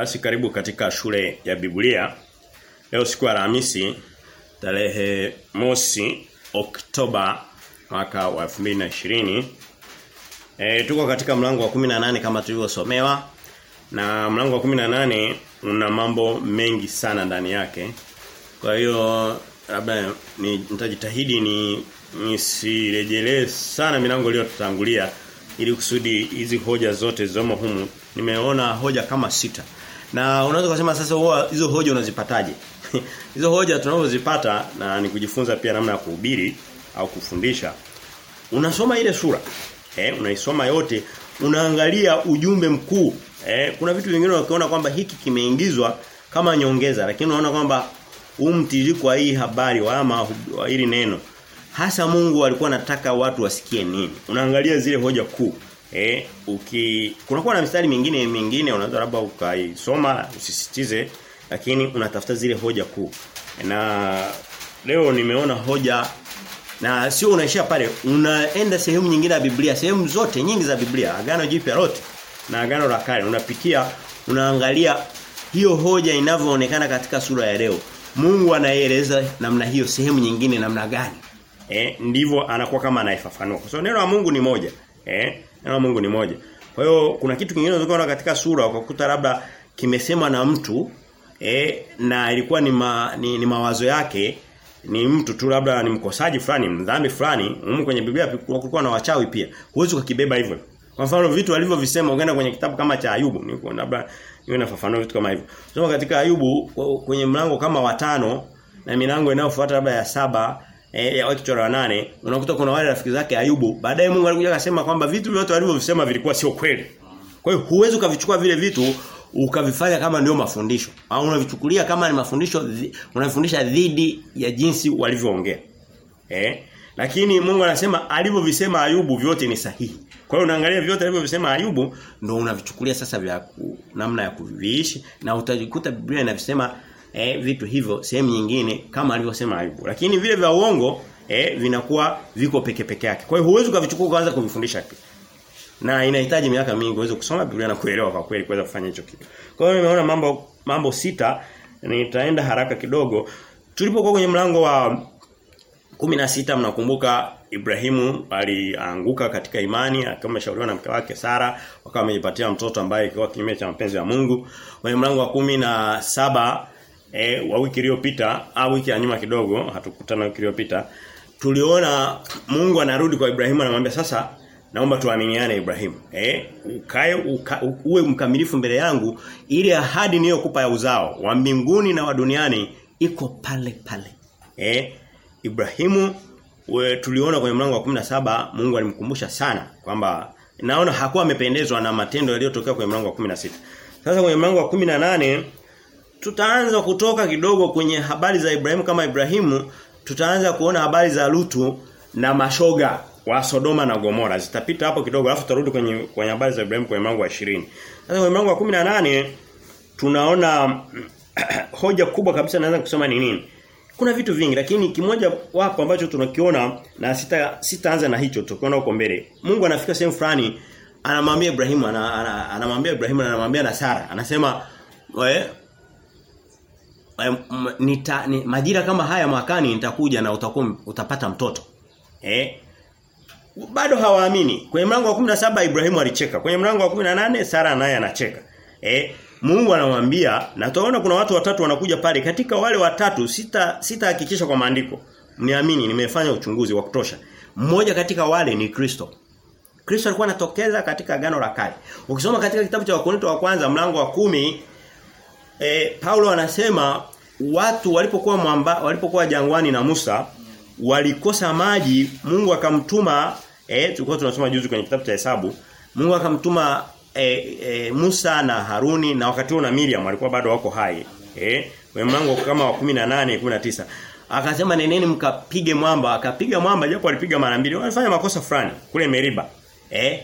Basi karibu katika shule ya Biblia. Leo siku ya Alhamisi tarehe mosi Oktoba mwaka wa 2020. E, tuko katika mlango wa 18 kama tulivyosomewa na mlango wa 18 una mambo mengi sana ndani yake. Kwa hiyo labda ni nitajitahidi ni nisirejelee sana milango iliyotutangulia ili kusudi hizi hoja zote zomo humu nimeona hoja kama sita na unaweza kusema sasa hizo hoja unazipataje? Hizo hoja tunazozipata na ni kujifunza pia namna ya kuhubiri au kufundisha. Unasoma ile sura eh unaisoma yote unaangalia ujumbe mkuu eh kuna vitu vingine unakiona kwamba hiki kimeingizwa kama nyongeza lakini unaona kwamba huu hii habari wa ama hili neno hasa Mungu alikuwa anataka watu wasikie nini? Unaangalia zile hoja kuu eh uki kunakuwa na mistari mingine mingine unaweza labda ukaisoma usisitize lakini unatafuta zile hoja kuu. Na leo nimeona hoja na sio unaishia pale unaenda sehemu nyingine ya Biblia sehemu zote nyingi za Biblia agano jipya lote na agano la kale. Unapitia unaangalia hiyo hoja inavyoonekana katika sura ya leo. Mungu anaeleza namna hiyo sehemu nyingine namna gani. Eh ndivyo anakuwa kama anaifafanua kwa sababu neno la Mungu ni moja. Eh neno la Mungu ni moja. Kwa hiyo kuna kitu kingine unaweza katika sura ukakuta labda kimesemwa na mtu eh na ilikuwa ni, ma, ni, ni mawazo yake ni mtu tu labda ni mkosaji fulani mdhambi fulani humu kwenye Biblia kulikuwa na wachawi pia. Huwezi kukibeba hivyo. Kwa mfano vitu alivyovisema ukaenda kwenye kitabu kama cha Ayubu ni labda niwe nafafanua vitu kama hivyo. Soma katika Ayubu kwenye mlango kama watano na milango inayofuata labda ya saba eh ya watu chora nane unakuta kuna wale rafiki zake Ayubu baadaye Mungu alikuja akasema kwamba vitu vyote alivyosema vilikuwa sio kweli. Kwa hiyo huwezi ukavichukua vile vitu ukavifanya kama ndio mafundisho. Au unavichukulia kama ni mafundisho unafundisha dhidi ya jinsi walivyoongea. Eh lakini Mungu anasema alivyovisema Ayubu vyote ni sahihi. Kwa hiyo unaangalia vyote alivyovisema Ayubu ndio unavichukulia sasa vya namna ya kuviishi na utajikuta Biblia inavisema eh, vitu hivyo sehemu nyingine kama alivyosema Ayubu. Lakini vile vya uongo eh, vinakuwa viko peke peke yake. Kwa hiyo huwezi kuvichukua kwanza kuvifundisha pia. Na inahitaji miaka mingi uweze kusoma Biblia na kuelewa kwa kweli kuweza kufanya hicho kitu. Kwa hiyo nimeona mambo mambo sita nitaenda haraka kidogo. Tulipokuwa kwenye mlango wa kumi na sita mnakumbuka Ibrahimu alianguka katika imani akiwa ameshauriwa na mke wake Sara wakawa wamejipatia mtoto ambaye alikuwa kinyume cha mapenzi ya Mungu. Kwenye mlango wa kumi na saba e, wa wiki iliyopita au wiki ya nyuma kidogo hatukutana wiki iliyopita tuliona Mungu anarudi kwa Ibrahimu anamwambia sasa naomba tuaminiane Ibrahimu. Eh ukae uka, uwe mkamilifu mbele yangu ili ahadi niliyokupa ya uzao wa mbinguni na wa duniani iko pale pale. Eh Ibrahimu we, tuliona kwenye mlango wa 17 Mungu alimkumbusha sana kwamba naona hakuwa amependezwa na matendo yaliyotokea kwenye mlango wa 16 sasa kwenye mlango wa 18 tutaanza kutoka kidogo kwenye habari za Ibrahimu kama Ibrahimu tutaanza kuona habari za Lutu na mashoga wa Sodoma na Gomora. Zitapita hapo kidogo alafu tutarudi kwenye kwenye habari za Ibrahimu kwenye mlango wa 20 sasa kwenye mlango wa 18 tunaona hoja kubwa kabisa naweza kusema ni nini. Kuna vitu vingi lakini kimoja wapo ambacho tunakiona na sita sitaanza na hicho tukiona huko mbele. Mungu anafika sehemu fulani anamwambia Ibrahimu anamwambia ana, ana Ibrahimu anamwambia na Sara anasema we, nita ni, majira kama haya mwakani nitakuja na utakum, utapata mtoto. Eh? Bado hawaamini. Kwenye mlango wa 17 Ibrahimu alicheka. Kwenye mlango wa 18 Sara naye anacheka. Eh? Mungu anamwambia na tunaona kuna watu watatu wanakuja pale katika wale watatu sita sitahakikisha kwa maandiko. Niamini nimefanya uchunguzi wa kutosha. Mmoja katika wale ni Kristo. Kristo alikuwa anatokeza katika agano la kale. Ukisoma katika kitabu cha Wakorintho wa kwanza mlango wa kumi e, Paulo anasema watu walipokuwa mwamba, walipokuwa jangwani na Musa walikosa maji Mungu akamtuma eh tulikuwa tunasoma juzi kwenye kitabu cha hesabu Mungu akamtuma e, e, Musa na Haruni na wakati huo na Miriam walikuwa bado wako hai eh mlango kama wa 18 19 akasema neneni mkapige mwamba. Akapiga mwamba japo alipiga mara mbili walifanya makosa fulani kule Meriba eh.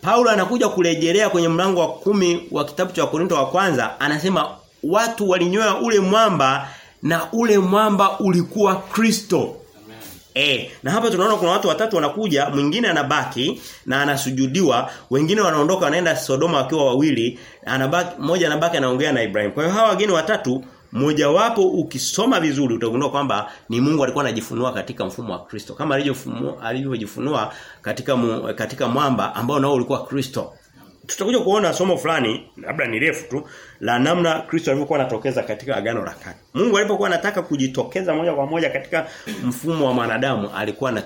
Paulo anakuja kurejelea kwenye mlango wa kumi wa kitabu cha Korinto wa kwanza anasema watu walinyoa ule mwamba na ule mwamba ulikuwa Kristo. E, na hapa tunaona kuna watu watatu wanakuja, mwingine anabaki na anasujudiwa, wengine wanaondoka wanaenda Sodoma wakiwa wawili, anabaki mmoja anabaki anaongea na Ibrahim. Kwa hiyo hawa wageni watatu mojawapo ukisoma vizuri utagundua kwamba ni Mungu alikuwa anajifunua katika mfumo wa Kristo kama alivyojifunua katika mu, katika mwamba ambao nao ulikuwa Kristo. Tutakuja kuona somo fulani labda ni refu tu la namna Kristo alivyokuwa anatokeza katika agano la kale. Mungu alipokuwa anataka kujitokeza moja kwa moja katika mfumo wa mwanadamu alikuwa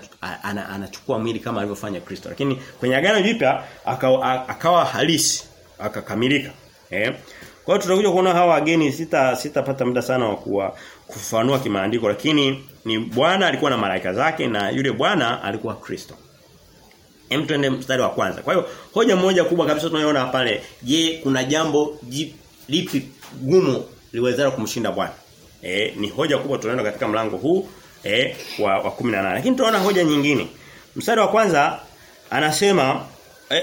anachukua mwili kama alivyofanya Kristo. Lakini kwenye agano jipya akawa, akawa halisi, akakamilika. Eh? Kwa hiyo tutakuja kuona hawa wageni sita sitapata muda sana wa kuwa kufanua kimaandiko lakini ni Bwana alikuwa na malaika zake na yule Bwana alikuwa Kristo. Hem tuende mstari wa kwanza. Kwa hiyo hoja moja kubwa kabisa tunayoona pale, je, kuna jambo lipi gumu liwezalo kumshinda Bwana? Eh ni hoja kubwa tunayoona katika mlango huu eh wa, wa 18. Lakini tunaona hoja nyingine. Mstari wa kwanza anasema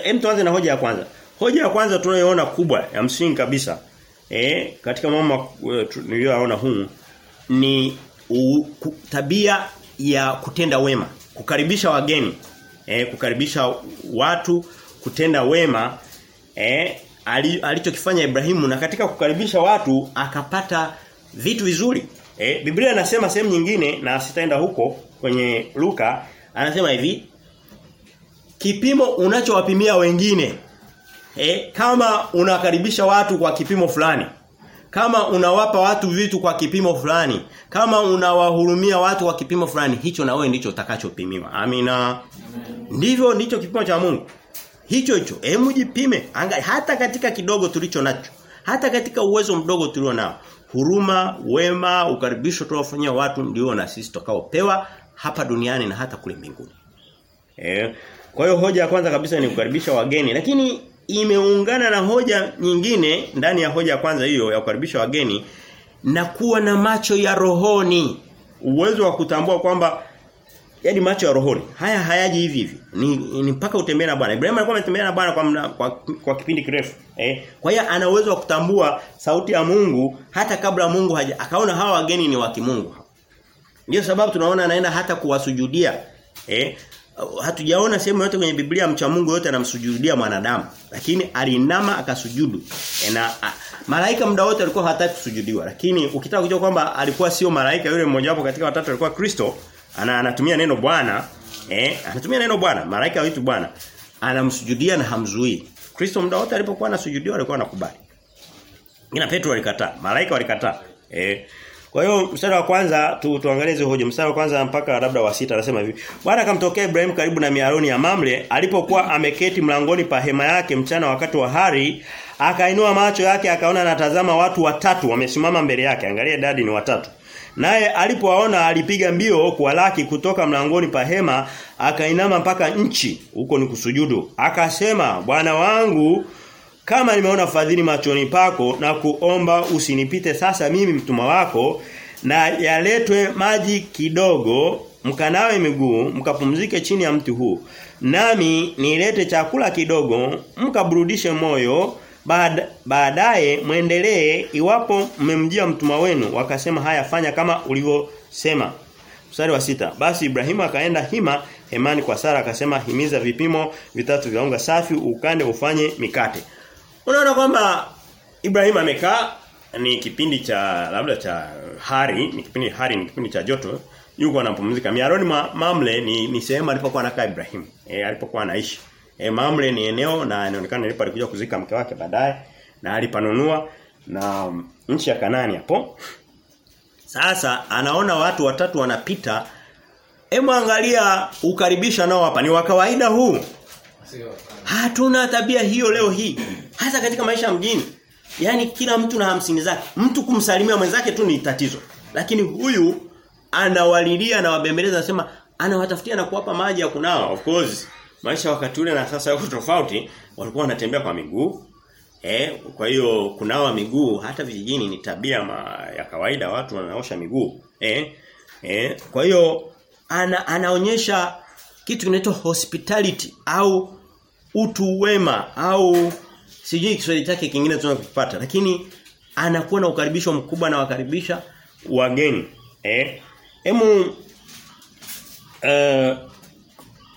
hem tuanze na hoja ya kwanza. Hoja ya kwanza tunayoona kubwa ya msingi kabisa eh katika mama niliyoona huu ni u, ku, tabia ya kutenda wema, kukaribisha wageni, eh kukaribisha watu, kutenda wema eh alichokifanya Ibrahimu na katika kukaribisha watu akapata vitu vizuri. Eh Biblia inasema sehemu nyingine na sitaenda huko kwenye Luka anasema hivi kipimo unachowapimia wengine eh, kama unakaribisha watu kwa kipimo fulani, kama unawapa watu vitu kwa kipimo fulani, kama unawahurumia watu kwa kipimo fulani, hicho na wewe ndicho utakachopimiwa. Amina. Ndivyo ndicho kipimo cha Mungu. Hicho hicho. Hebu jipime. Hata katika kidogo tulicho nacho. Hata katika uwezo mdogo tulio nao. Huruma, wema, ukaribisho tuwafanyia watu ndio na sisi tutakaopewa hapa duniani na hata kule mbinguni. Eh. Kwa hiyo hoja ya kwanza kabisa ni kukaribisha wageni, lakini imeungana na hoja nyingine ndani ya hoja ya kwanza hiyo ya kukaribisha wageni na kuwa na macho ya rohoni. Uwezo wa kutambua kwamba yani macho ya rohoni haya hayaji hivi hivi. Ni, ni mpaka utembee na Bwana. Ibrahim alikuwa ametembea na Bwana kwa, kwa kwa kipindi kirefu eh. Kwa hiyo ana uwezo wa kutambua sauti ya Mungu hata kabla Mungu haja. Akaona hawa wageni ni wa kimungu. Ndio sababu tunaona anaenda hata kuwasujudia eh hatujaona sehemu yote kwenye Biblia mcha Mungu yote anamsujudia mwanadamu. Lakini alinama akasujudu. Na a, malaika muda wote alikuwa hataki kusujudiwa. Lakini ukitaka kujua kwamba alikuwa sio malaika yule mmoja wapo katika watatu alikuwa Kristo ana, anatumia neno Bwana eh anatumia neno Bwana. Malaika wetu Bwana. Anamsujudia na hamzuii. Kristo muda wote alipokuwa anasujudiwa alikuwa anakubali. Ina Petro alikataa. Malaika walikataa. Eh kwa hiyo mstari wa kwanza tu, tuangalie hizo hoja. Mstari wa kwanza mpaka labda wa sita anasema hivi. Bwana akamtokea Ibrahim karibu na miaroni ya Mamre alipokuwa ameketi mlangoni pa hema yake mchana wakati wa hari, akainua macho yake akaona anatazama watu watatu wamesimama mbele yake. Angalia dadi ni watatu. Naye alipowaona alipiga mbio kuwalaki kutoka mlangoni pa hema akainama mpaka nchi huko ni kusujudu. Akasema, "Bwana wangu, kama nimeona fadhili machoni pako na kuomba usinipite sasa mimi mtuma wako na yaletwe maji kidogo mkanawe miguu mkapumzike chini ya mti huu nami nilete chakula kidogo mkaburudishe moyo baadaye muendelee iwapo mmemjia mtuma wenu wakasema haya fanya kama ulivyosema Mstari wa sita. Basi Ibrahimu akaenda hima hemani kwa Sara akasema himiza vipimo vitatu vya unga safi ukande ufanye mikate. Unaona kwamba Ibrahim amekaa ni kipindi cha labda cha hari, ni kipindi hari ni kipindi cha joto, yuko anapumzika. Miaroni ma, Mamle ni ni sehemu alipokuwa anakaa Ibrahim. E, alipokuwa anaishi. E, Mamle ni eneo na inaonekana ndipo alikuja kuzika mke wake baadaye na alipanunua na um, nchi ya Kanani hapo. Sasa anaona watu watatu wanapita. Hebu angalia ukaribisha nao hapa ni wa kawaida huu. Hatuna tabia hiyo leo hii. Hasa katika maisha mjini. Yaani kila mtu na hamsini zake. Mtu kumsalimia mwenzake tu ni tatizo. Lakini huyu anawalilia na wabembeleza anasema anawatafutia na kuwapa maji ya kunawa. Of course, maisha wakati ule na sasa yako tofauti. Walikuwa wanatembea kwa miguu. Eh, kwa hiyo kunawa miguu hata vijijini ni tabia ma, ya kawaida watu wanaosha miguu. Eh? Eh, kwa hiyo ana, anaonyesha kitu kinaitwa hospitality au utu wema au sijui Kiswahili chake kingine tunakipata lakini anakuwa na ukaribisho mkubwa na wakaribisha wageni eh hemu uh,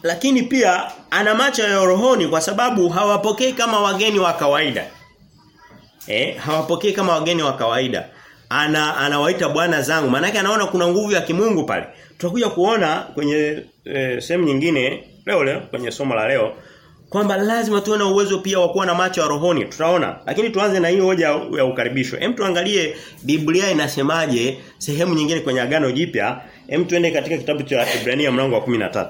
lakini pia ana macho ya rohoni kwa sababu hawapokei kama wageni wa kawaida. Eh, hawapokei kama wageni wa kawaida. Ana anawaita bwana zangu. Maana anaona kuna nguvu ya kimungu pale. Tutakuja kuona kwenye e, sehemu nyingine leo leo kwenye somo la leo kwamba lazima tuwe na uwezo pia wa kuwa na macho ya rohoni. Tutaona. Lakini tuanze na hii hoja ya ukaribisho. Hem tuangalie Biblia inasemaje sehemu nyingine kwenye Agano Jipya. Hem tuende katika kitabu cha Ibrania mlango wa 13.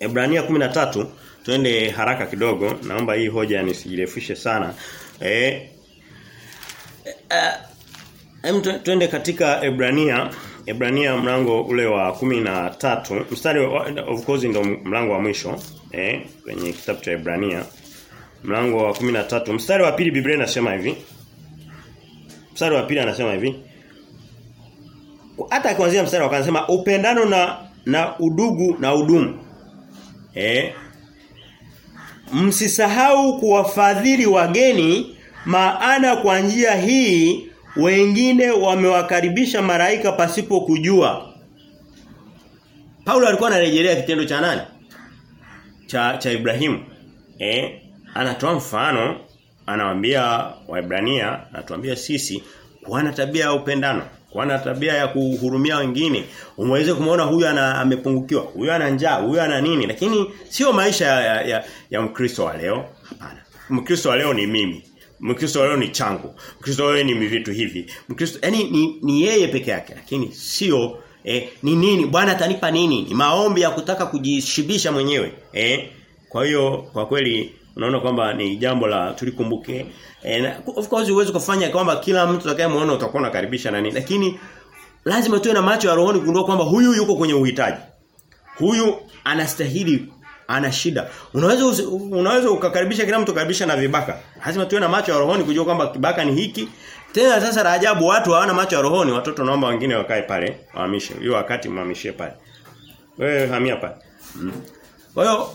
Ibrania 13 tuende haraka kidogo naomba hii hoja nisijirefushe sana eh uh, tuende katika Ibrania Ibrania mlango ule wa 13 mstari of course ndio mlango wa mwisho eh kwenye kitabu cha Ibrania mlango wa 13 mstari wa pili Biblia inasema hivi mstari wa pili anasema hivi hata kuanzia mstari wa kwanza upendano na na udugu na udumu Eh? Msisahau kuwafadhili wageni maana kwa njia hii wengine wamewakaribisha maraika pasipo kujua. Paulo alikuwa anarejelea kitendo cha nani? Cha cha Ibrahimu. Eh? Anatoa mfano, anawaambia Waebrania, anatuambia sisi kuwa na tabia ya upendano wana tabia ya kuhurumia wengine. Umeweze kumuona huyu ana amepungukiwa, huyu ana njaa, huyu ana nini, lakini sio maisha ya, ya, ya Mkristo wa leo. Hapana. Mkristo wa leo ni mimi. Mkristo wa leo ni changu. Mkristo wa leo ni vitu hivi. Mkristo yani ni, ni yeye peke yake, lakini sio eh, ni nini? Bwana atanipa nini? Ni maombi ya kutaka kujishibisha mwenyewe. Eh? Kwa hiyo kwa kweli unaona kwamba ni jambo la tulikumbuke Eh, of course uweze kufanya kwamba kila mtu atakayemuona utakuwa unakaribisha nani lakini lazima tuwe na macho ya rohoni kugundua kwamba huyu yuko kwenye uhitaji. Huyu anastahili ana shida. Unaweza unaweza ukakaribisha kila mtu karibisha na vibaka. Lazima tuwe na macho ya rohoni kujua kwamba kibaka ni hiki. Tena sasa la ajabu watu hawana macho ya rohoni, watoto naomba wengine wakae pale, wahamishe. Hiyo wakati mhamishie pale. Wewe hamia pale. Mm. Kwa hiyo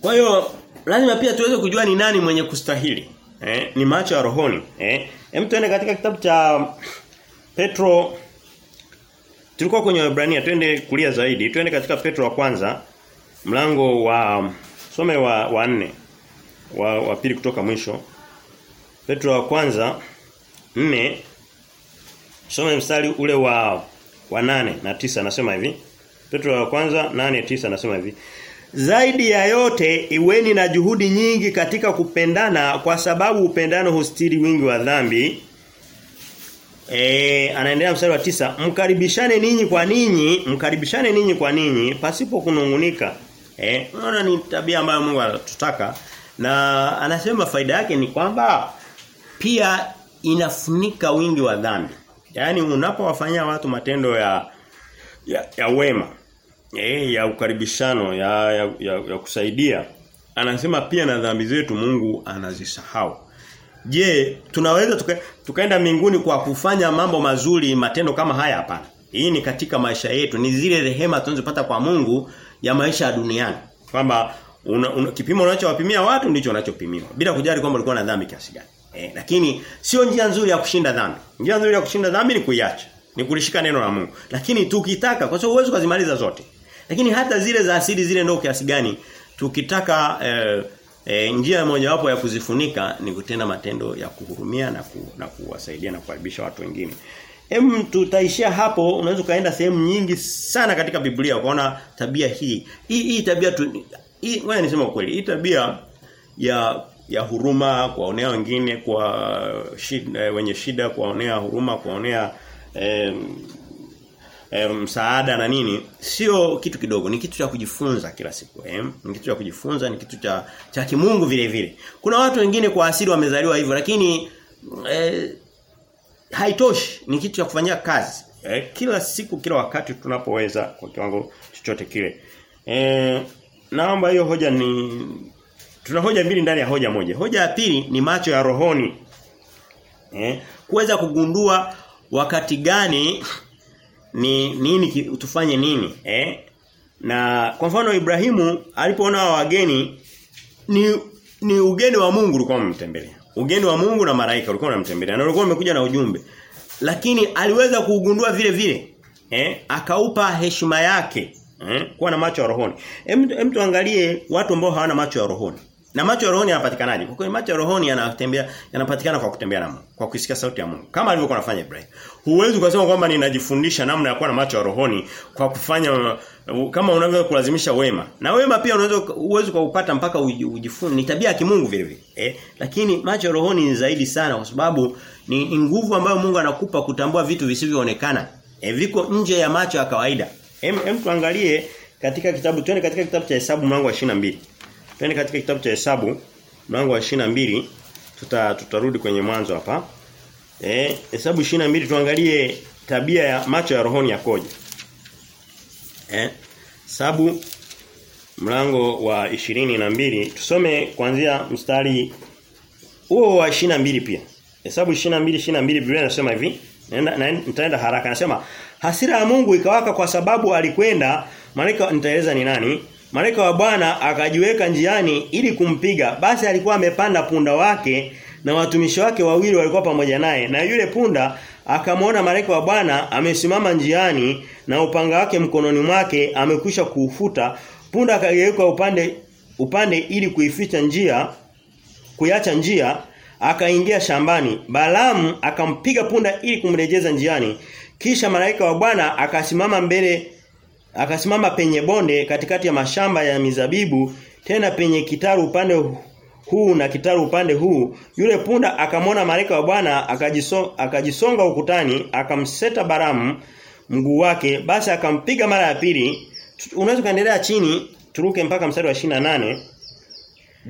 kwa hiyo lazima pia tuweze kujua ni nani mwenye kustahili. Eh, ni macho ya rohoni. Eh, hem tuende katika kitabu cha Petro Tulikuwa kwenye Waebrania twende kulia zaidi. Twende katika Petro wa kwanza mlango wa some wa wa nne wa, wa pili kutoka mwisho. Petro wa kwanza nne some mstari ule wa wa nane na tisa nasema hivi. Petro wa kwanza nane tisa nasema hivi. Zaidi ya yote iweni na juhudi nyingi katika kupendana kwa sababu upendano hustiri wingi wa dhambi. E, anaendelea mstari wa tisa mkaribishane ninyi kwa ninyi mkaribishane ninyi kwa ninyi pasipo kunungunika eh unaona ni tabia ambayo Mungu anatutaka na anasema faida yake ni kwamba pia inafunika wingi wa dhambi yaani unapowafanyia watu matendo ya ya, ya wema eh ya ukaribishano ya, ya, ya, ya kusaidia anasema pia na dhambi zetu Mungu anazisahau Je, tunaweza tuka, tukaenda mbinguni kwa kufanya mambo mazuri matendo kama haya hapana. Hii ni katika maisha yetu, ni zile rehema tunazopata kwa Mungu ya maisha ya duniani. Kwamba una, una, kipimo unachowapimia watu ndicho unachopimiwa bila kujali kwamba ulikuwa na dhambi kiasi gani. Eh, lakini sio njia nzuri ya kushinda dhambi. Njia nzuri ya kushinda dhambi ni kuiacha, ni kulishika neno la Mungu. Lakini tukitaka kwa sababu uwezo kuzimaliza zote. Lakini hata zile za asili zile ndio kiasi gani tukitaka eh, E, njia mojawapo ya kuzifunika ni kutenda matendo ya kuhurumia na, ku, na kuwasaidia na kukaribisha watu wengine. Hem tutaishia hapo unaweza kaenda sehemu nyingi sana katika Biblia ukaona tabia hii. Hii hii tabia tu hii ngoja niseme ukweli. Hii tabia ya ya huruma kuwaonea wengine kwa shida, wenye shida kuwaonea huruma kuwaonea eh, eh, msaada na nini. Sio kitu kidogo ni kitu cha kujifunza kila siku eh. Ni kitu cha kujifunza ni kitu cha cha kimungu vile vile. Kuna watu wengine kwa asili wamezaliwa hivyo lakini eh, haitoshi. Ni kitu cha kufanyia kazi eh, kila siku kila wakati tunapoweza kwa kiwango chochote kile. Eh, naomba hiyo hoja ni tuna hoja mbili ndani ya hoja moja. Hoja ya pili ni macho ya rohoni. Eh, kuweza kugundua wakati gani ni nini tufanye nini eh? Na kwa mfano Ibrahimu alipoona wageni ni ni ugeni wa Mungu ulikuwa umemtembelea. Ugeni wa Mungu na malaika ulikuwa unamtembelea na ulikuwa umekuja na ujumbe. Lakini aliweza kuugundua vile vile eh? Akaupa heshima yake eh? Kuwa na macho ya rohoni. Hem tuangalie watu ambao hawana macho ya rohoni na macho ya rohoni yanapatikanaje? Kwa kweli macho ya rohoni yanatembea yanapatikana kwa kutembea na Mungu, kwa kusikia sauti ya Mungu. Kama alivyokuwa anafanya Ibrahim. Huwezi kusema kwamba ninajifundisha namna ya kuwa na macho ya rohoni kwa kufanya kama unavyo kulazimisha wema. Na wema pia unaweza uwezo kwa kupata mpaka ujifunze. Ni tabia ya kimungu vile vile. Eh? Lakini macho ya rohoni ni zaidi sana kwa sababu ni, nguvu ambayo Mungu anakupa kutambua vitu visivyoonekana. Eh, viko nje ya macho ya kawaida. Hem tuangalie katika kitabu twende katika kitabu cha Hesabu mlango wa 22. Twende katika kitabu cha Hesabu mlango wa 22 tuta tutarudi kwenye mwanzo hapa. Eh, Hesabu 22 tuangalie tabia ya macho ya rohoni yakoje. Eh? Hesabu mlango wa 22 tusome kuanzia mstari huo wa 22 pia. Hesabu 22 22 Biblia inasema hivi. Naenda na, nitaenda haraka. Anasema hasira ya Mungu ikawaka kwa sababu alikwenda malaika nitaeleza ni nani Malaika wa Bwana akajiweka njiani ili kumpiga. Basi alikuwa amepanda punda wake na watumishi wake wawili walikuwa pamoja naye. Na yule punda akamwona malaika wa Bwana amesimama njiani na upanga wake mkononi mwake amekwisha kuufuta. Punda akageuka upande upande ili kuificha njia, kuiacha njia, akaingia shambani. Balaam akampiga punda ili kumrejeza njiani. Kisha malaika wa Bwana akasimama mbele akasimama penye bonde katikati ya mashamba ya mizabibu tena penye kitaru upande huu na kitaru upande huu. Yule punda akamwona malaika wa Bwana akajisonga, ukutani akamseta Baramu mguu wake basi akampiga mara ya pili. Unaweza kaendelea chini turuke mpaka mstari wa 28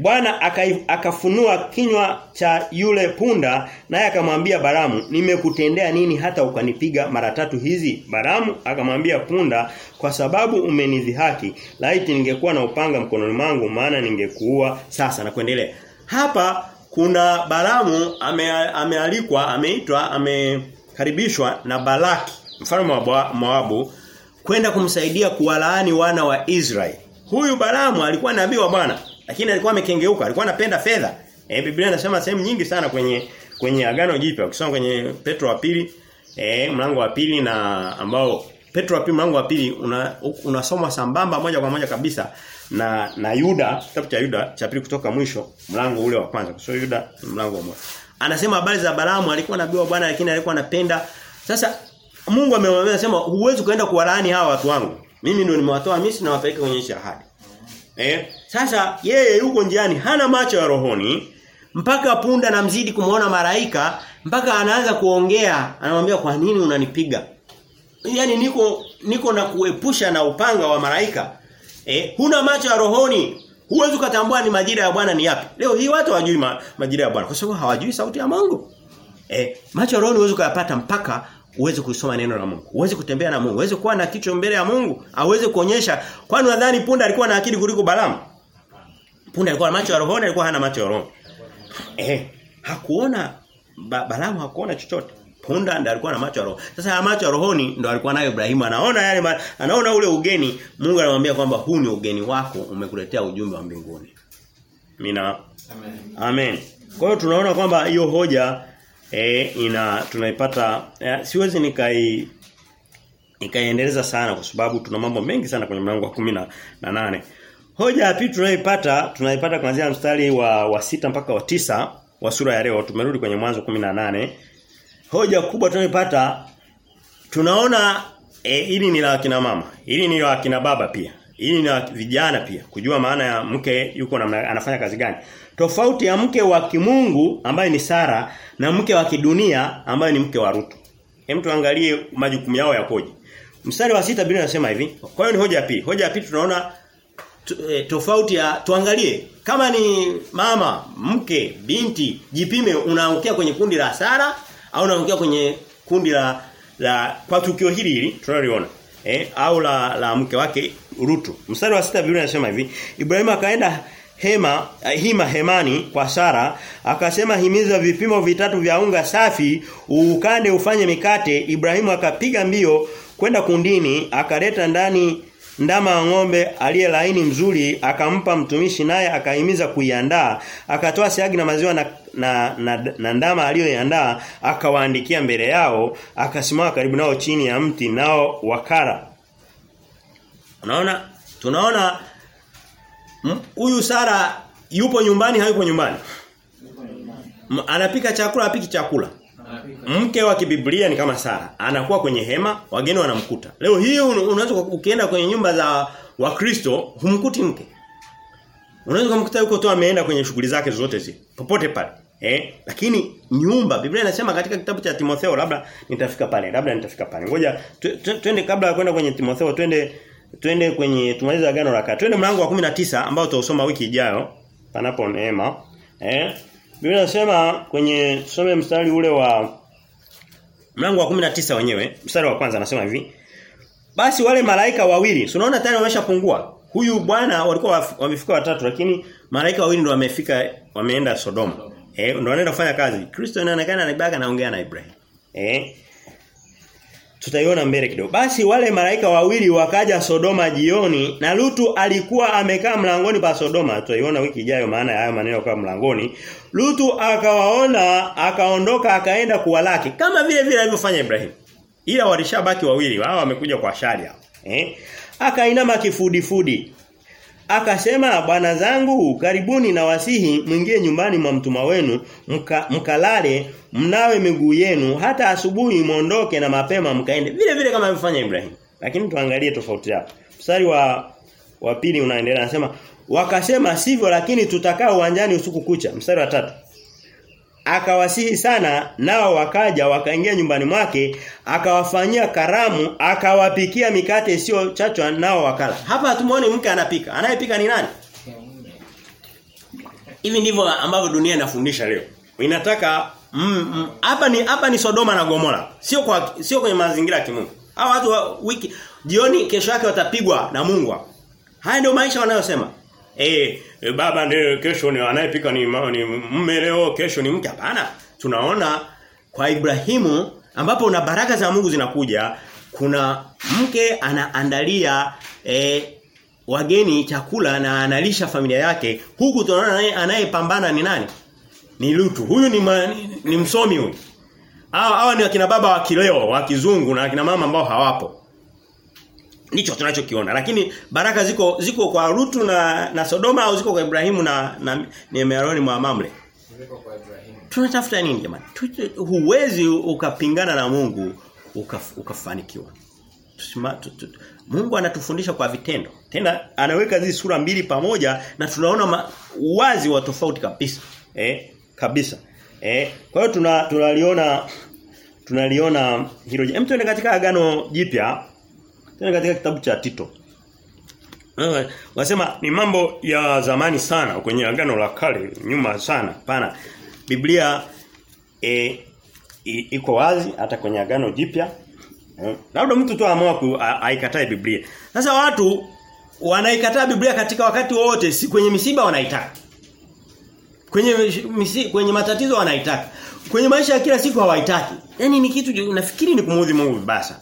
Bwana akafunua kinywa cha yule punda naye akamwambia Baramu nimekutendea nini hata ukanipiga mara tatu hizi? Baramu akamwambia punda kwa sababu umenidhihaki laiti ningekuwa na upanga mkononi mwangu maana ningekuua sasa na kuendelea. Hapa kuna Baramu ame, amealikwa ameitwa amekaribishwa na Balaki mfalme wa Moabu kwenda kumsaidia kuwalaani wana wa Israeli. Huyu Baramu alikuwa nabii wa Bwana lakini alikuwa amekengeuka, alikuwa anapenda fedha. Eh Biblia inasema sehemu nyingi sana kwenye kwenye agano jipya. Ukisoma kwenye Petro wa pili eh mlango wa pili na ambao Petro wa pili mlango wa pili unasoma una sambamba moja kwa moja kabisa na na Yuda, kitabu cha Yuda cha pili kutoka mwisho, mlango ule wa kwanza. Kwa Yuda mlango mwisho. Anasema habari za Balaamu alikuwa nabii wa Bwana lakini alikuwa anapenda. Sasa Mungu amemwambia anasema huwezi kuenda kuwalaani hawa watu wangu. Mimi ndio nimewatoa Misri na wapeleka kwenye nchi ahadi. Eh, sasa yeye yuko njiani hana macho ya rohoni mpaka punda na mzidi kumuona malaika mpaka anaanza kuongea anamwambia kwa nini unanipiga? Yaani niko niko na kuepusha na upanga wa malaika. Eh, huna macho ya rohoni. Huwezi kutambua ni majira ya Bwana ni yapi. Leo hii watu hawajui ma, majira ya Bwana kwa sababu hawajui sauti ya Mungu. Eh, macho ya rohoni huwezi kuyapata mpaka uweze kusoma neno la Mungu. Uweze kutembea na Mungu. Uweze kuwa na kichwa mbele ya Mungu. Aweze kuonyesha kwani unadhani punda alikuwa na akili kuliko Balamu? Punda alikuwa na macho ya rohoni, alikuwa hana macho ya roho. Eh, hakuona ba, Balamu hakuona chochote. Punda ndiye alikuwa na macho ya roho. Sasa ya macho ya rohoni ndo alikuwa nayo Ibrahimu. Anaona yale anaona ule ugeni. Mungu anamwambia kwamba huu ni ugeni wako, umekuletea ujumbe wa mbinguni. Mina Amen. Amen. Kwa hiyo tunaona kwamba hiyo hoja eh ina tunaipata eh, siwezi nikai nikaiendeleza sana kwa sababu tuna mambo mengi sana kwenye mlango wa kumi na, na nane. Hoja ya pili tunaipata tunaipata kuanzia mstari wa wa sita mpaka wa tisa wa sura ya leo tumerudi kwenye mwanzo nane Hoja kubwa tunaipata tunaona e, hili ni la kina mama, hili ni la kina baba pia. Hili ni la vijana pia kujua maana ya mke yuko na anafanya kazi gani. Tofauti ya mke wa kimungu ambaye ni Sara na mke wa kidunia ambaye ni mke wa Rutu. Hem tuangalie majukumu yao yakoje. Mstari wa sita Biblia inasema hivi. Kwa hiyo ni hoja ya pili. Hoja ya pili tunaona tofauti ya tuangalie kama ni mama, mke, binti, jipime unaangukia kwenye kundi la Sara au unaangukia kwenye kundi la la kwa tukio hili hili tunaliona. Eh, au la la mke wake Rutu. Mstari wa sita Biblia inasema hivi. Ibrahimu akaenda hema hima hemani kwa Sara akasema himiza vipimo vitatu vya unga safi ukande ufanye mikate Ibrahimu akapiga mbio kwenda kundini akaleta ndani ndama wa ng'ombe aliye laini mzuri akampa mtumishi naye akahimiza kuiandaa. Akatoa siagi na maziwa na na, na, na ndama aliyoiandaa akawaandikia mbele yao akasimama karibu nao chini ya mti nao wakara unaona? Tunaona huyu Sara yupo nyumbani hayupo nyumbani? Anapika chakula apiki chakula Mke wa kibiblia ni kama Sara. Anakuwa kwenye hema, wageni wanamkuta. Leo hii unaweza ukienda kwenye nyumba za Wakristo humkuti mke. Unaweza kumkuta yuko tu ameenda kwenye shughuli zake zote zile. Popote pale. Eh? Lakini nyumba Biblia inasema katika kitabu cha Timotheo labda nitafika pale, labda nitafika pale. Ngoja twende kabla ya kwenda kwenye Timotheo twende twende kwenye tumaliza agano la kale. Twende mlango wa 19 ambao tutausoma wiki ijayo panapo neema. Eh? Biblia inasema kwenye tusome mstari ule wa mlango wa 19 wenyewe, mstari wa kwanza anasema hivi. Basi wale malaika wawili, si unaona tayari wameshapungua. Huyu bwana walikuwa wamefika watatu lakini malaika wawili ndio wamefika wameenda Sodoma. Eh ndio wanaenda kufanya kazi. Kristo inaonekana anabaka naongea na Ibrahim. Eh tutaiona mbele kidogo. Basi wale malaika wawili wakaja Sodoma jioni na Lutu alikuwa amekaa mlangoni pa Sodoma. Tutaiona wiki ijayo maana ya hayo maneno kwa mlangoni. Lutu akawaona, akaondoka akaenda kuwalaki kama vile vile alivyofanya Ibrahim. Ila walishabaki wawili, hao wamekuja kwa shari. Eh? Akainama kifudifudi. Akasema bwana zangu karibuni na wasihi mwingie nyumbani mwa mtuma wenu mka, mkalale mnawe miguu yenu hata asubuhi muondoke na mapema mkaende. Vile vile kama alivyofanya Ibrahim. Lakini tuangalie tofauti yao. Mstari wa wa pili unaendelea anasema wakasema sivyo lakini tutakaa uwanjani usiku kucha. Mstari wa tatu akawasihi sana nao wakaja wakaingia nyumbani mwake akawafanyia karamu akawapikia mikate isiyo chachwa nao wakala. Hapa hatumuoni mke anapika. Anayepika ni nani? Hivi ndivyo ambavyo dunia inafundisha leo. Inataka hapa ni hapa ni Sodoma na Gomora. Sio kwa sio kwenye mazingira ya kimungu. Hao watu wa wiki jioni kesho yake watapigwa na Mungu haya ndio maisha wanayosema eh e, baba ndio kesho ni anayepika ni, ni mume leo kesho ni mke. Hapana tunaona kwa Ibrahimu ambapo na baraka za Mungu zinakuja kuna mke anaandalia e, wageni chakula na analisha familia yake. Huku tunaona anayepambana ni nani? Ni Lutu. Huyu ni, ma, ni, msomi huyu. Hawa ni akina baba wa kileo wa kizungu na akina mama ambao hawapo Ndicho tunachokiona. Lakini baraka ziko ziko kwa Rutu na na Sodoma au ziko kwa Ibrahimu na na Nemeroni mwa Mamre? Tunatafuta nini jamani? Huwezi ukapingana na Mungu ukaf, ukafanikiwa. Tusima, tu, Mungu anatufundisha kwa vitendo. Tena anaweka hizi sura mbili pamoja na tunaona ma, uwazi wa tofauti kabisa. Eh? Kabisa. Eh? Kwa hiyo tuna tunaliona tunaliona hilo. Hem tuende katika agano jipya tena katika kitabu cha Tito. Wasema ni mambo ya zamani sana kwenye agano la kale nyuma sana pana. Biblia e, iko wazi hata kwenye agano jipya. E, labda mtu tu aamua aikatae Biblia. Sasa watu wanaikataa Biblia katika wakati wote si kwenye misiba wanaitaka. Kwenye misi, kwenye matatizo wanaitaka. Kwenye maisha ya kila siku hawaitaki. Yaani ni kitu nafikiri ni kumuudhi Mungu basa.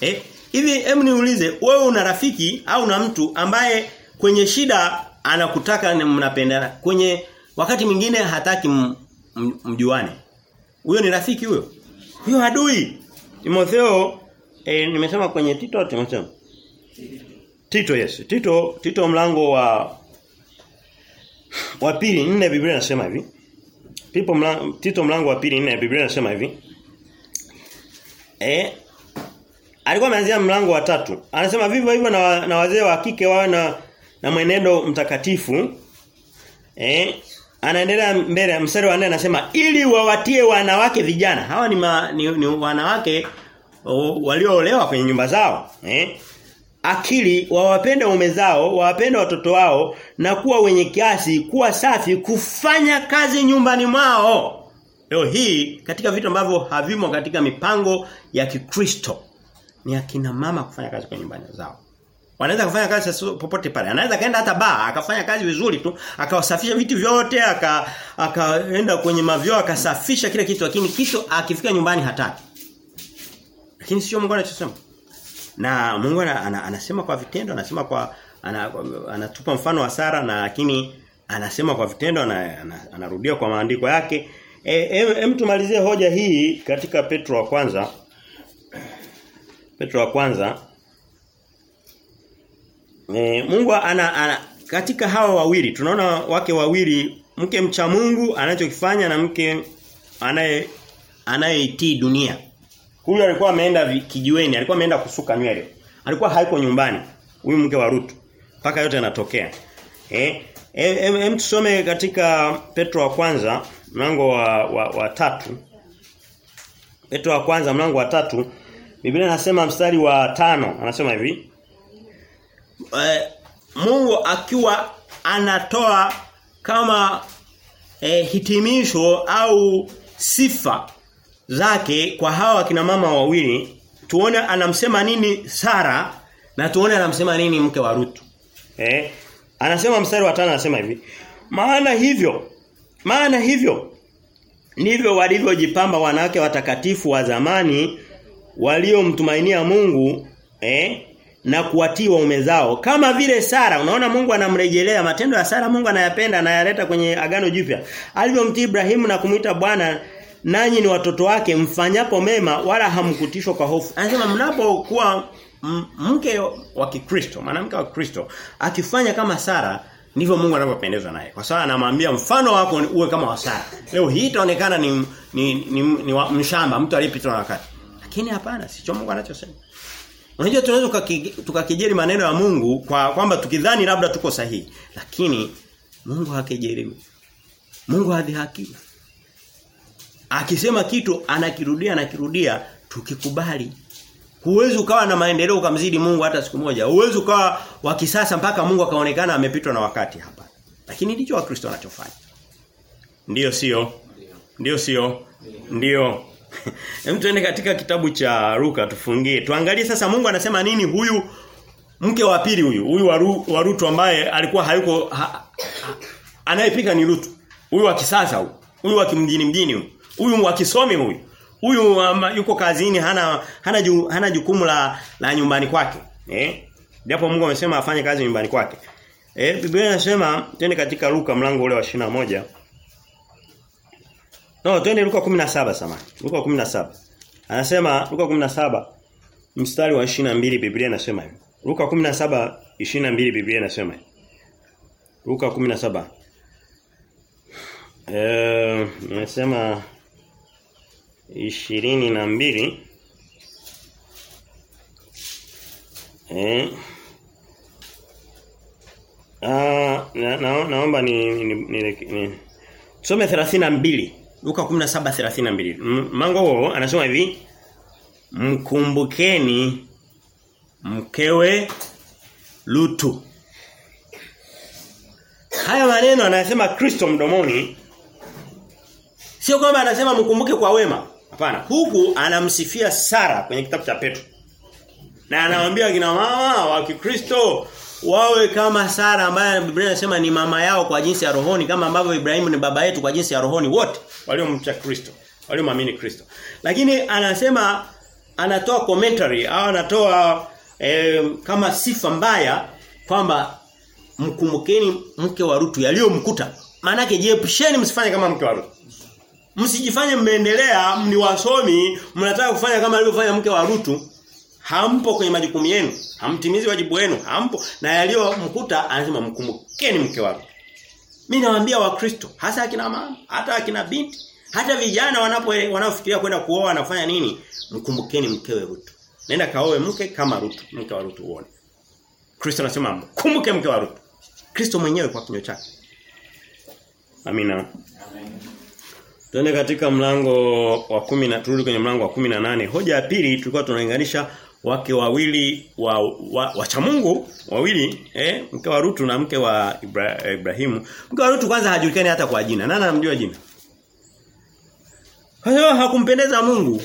Eh? Hivi hem niulize wewe una rafiki au na mtu ambaye kwenye shida anakutaka mnapendana. Kwenye wakati mwingine hataki mjuane. Huyo ni rafiki huyo. Huyo adui. Timotheo eh, nimesema kwenye Tito Timotheo. Tito yes. Tito Tito mlango wa wa pili nne Biblia inasema hivi. Tito mlango, Tito mlango wa pili nne Biblia inasema hivi. Eh alikuwa ameanzia mlango wa tatu. Anasema vivyo hivyo na, na wazee wa kike wawe na na mwenendo mtakatifu. Eh anaendelea mbele mstari wa 4 anasema ili wawatie wanawake vijana. Hawa ni, ma, ni, ni wanawake walioolewa kwenye nyumba zao, eh? Akili wawapende ume zao, wawapende watoto wao na kuwa wenye kiasi, kuwa safi, kufanya kazi nyumbani mwao. Leo hii katika vitu ambavyo havimo katika mipango ya Kikristo ni akina mama kufanya kazi kwenye nyumbani zao. Wanaweza kufanya kazi popote pale. Anaweza kaenda hata baa akafanya kazi vizuri tu, akawasafisha vitu vyote, aka akaenda kwenye mavyo akasafisha kila kitu lakini kitu akifika nyumbani hataki. Lakini sio Mungu anachosema. Na Mungu ana, ana, anasema kwa vitendo, anasema kwa ana, anatupa mfano wa Sara na lakini anasema kwa vitendo na ana, anarudia kwa maandiko yake. Hem e, tumalizie hoja hii katika Petro wa kwanza. Petro wa kwanza e, Mungu ana, ana katika hawa wawili tunaona wake wawili mke mcha Mungu anachokifanya na mke anaye anayeitii dunia. Huyu alikuwa ameenda kijiweni, alikuwa ameenda kusuka nywele. Alikuwa haiko nyumbani. Huyu mke wa Rutu. Paka yote yanatokea. Eh, e, e, e, tusome katika Petro wa kwanza mlango wa, wa, wa tatu. Petro wa kwanza mlango wa tatu. Biblia inasema mstari wa tano anasema hivi. E, Mungu akiwa anatoa kama e, hitimisho au sifa zake kwa hawa kina mama wawili tuone anamsema nini Sara na tuone anamsema nini mke wa Rutu. Eh? Anasema mstari wa tano anasema hivi. Maana hivyo maana hivyo ndivyo walivyojipamba wanawake watakatifu wa zamani waliomtumainia Mungu eh na kuwatii waume zao. Kama vile Sara unaona Mungu anamrejelea matendo ya Sara Mungu anayapenda anayaleta kwenye agano jipya. Alivyomtii Ibrahimu na kumuita Bwana nanyi ni watoto wake mfanyapo mema wala hamkutishwa kwa hofu. Anasema mnapokuwa mke wa Kikristo mwanamke wa Kristo akifanya kama Sara ndivyo Mungu anavyopendezwa naye. Kwa sababu anamwambia mfano wako uwe kama wa Sara. Leo hii itaonekana ni ni, ni, ni, ni wa, mshamba mtu aliyepitwa na wakati lakini hapana sicho Mungu anachosema Unajua tunaweza tukakejeli maneno ya Mungu kwa kwamba tukidhani labda tuko sahihi. Lakini Mungu hakejeliwi. Mungu hadhihaki. Akisema kitu anakirudia anakirudia tukikubali. Huwezi ukawa na maendeleo ukamzidi Mungu hata siku moja. Huwezi ukawa wa kisasa mpaka Mungu akaonekana amepitwa na wakati hapa. Lakini ndicho Wakristo wanachofanya. Ndiyo sio? Ndiyo sio? Ndiyo. Hem tuende katika kitabu cha Luka tufungie. Tuangalie sasa Mungu anasema nini huyu mke wa pili huyu. Huyu wa Rutu ambaye alikuwa hayuko ha, ha, anayepika ni Rutu. Huyu wa kisasa huyu. Huyu wa kimjini mjini huyu. Huyu wa kisomi huyu. Huyu um, yuko kazini hana hana ju, hana jukumu la la nyumbani kwake. Eh? Japo Mungu amesema afanye kazi nyumbani kwake. Eh Biblia inasema twende katika Luka mlango ule wa moja No, twende Luka 17 samani. Luka 17. Anasema Luka 17 mstari wa 22 Biblia inasema hivi. Luka 17 22 Biblia inasema hivi. Luka 17. Eh, nasema 22 Eh. Ah, na, na, naomba ni, ni, ni, ni Tusome 32. Luka 17:32. Mango anasema hivi Mkumbukeni mkewe Lutu. Haya maneno anasema Kristo mdomoni. Sio kwamba anasema mkumbuke kwa wema. Hapana. Huku anamsifia Sara kwenye kitabu cha Petro. Na anamwambia kina mama wa Kikristo wawe kama Sara ambaye Biblia inasema ni mama yao kwa jinsi ya rohoni kama ambavyo Ibrahimu ni baba yetu kwa jinsi ya rohoni wote waliomcha Kristo waliomwamini Kristo. Lakini anasema anatoa commentary au anatoa eh, kama sifa mbaya kwamba mkumbukeni mke wa Rutu yaliyomkuta. Maana yake jiepusheni msifanye kama mke wa Rutu. Msijifanye mmeendelea mniwasomi mnataka kufanya kama alivyofanya mke wa Rutu hampo kwenye majukumu yenu, hamtimizi wajibu wenu, hampo na yaliyomkuta anasema mkumbukeni mke wako. Mimi nawaambia wakristo, hasa akina mama, hata akina binti, hata vijana wanapo wanaofikiria kwenda kuoa wanafanya nini, mkumbukeni mkewe Rutu. Nenda kaoe mke kama Rutu, mke wa Rutu uone. Kristo anasema mkumbuke mke wa Rutu. Kristo mwenyewe kwa kinywa chake. Amina. Tuende katika mlango wa kumi na turudi kwenye mlango wa kumi na nane Hoja ya pili tulikuwa tunalinganisha wake wawili wa, wa, wa Mungu wawili eh mke wa Rutu na mke wa Ibra, Ibrahimu. Mke wa Rutu kwanza hajulikani hata kwa jina. Nani anamjua jina? Hiyo hakumpendeza Mungu.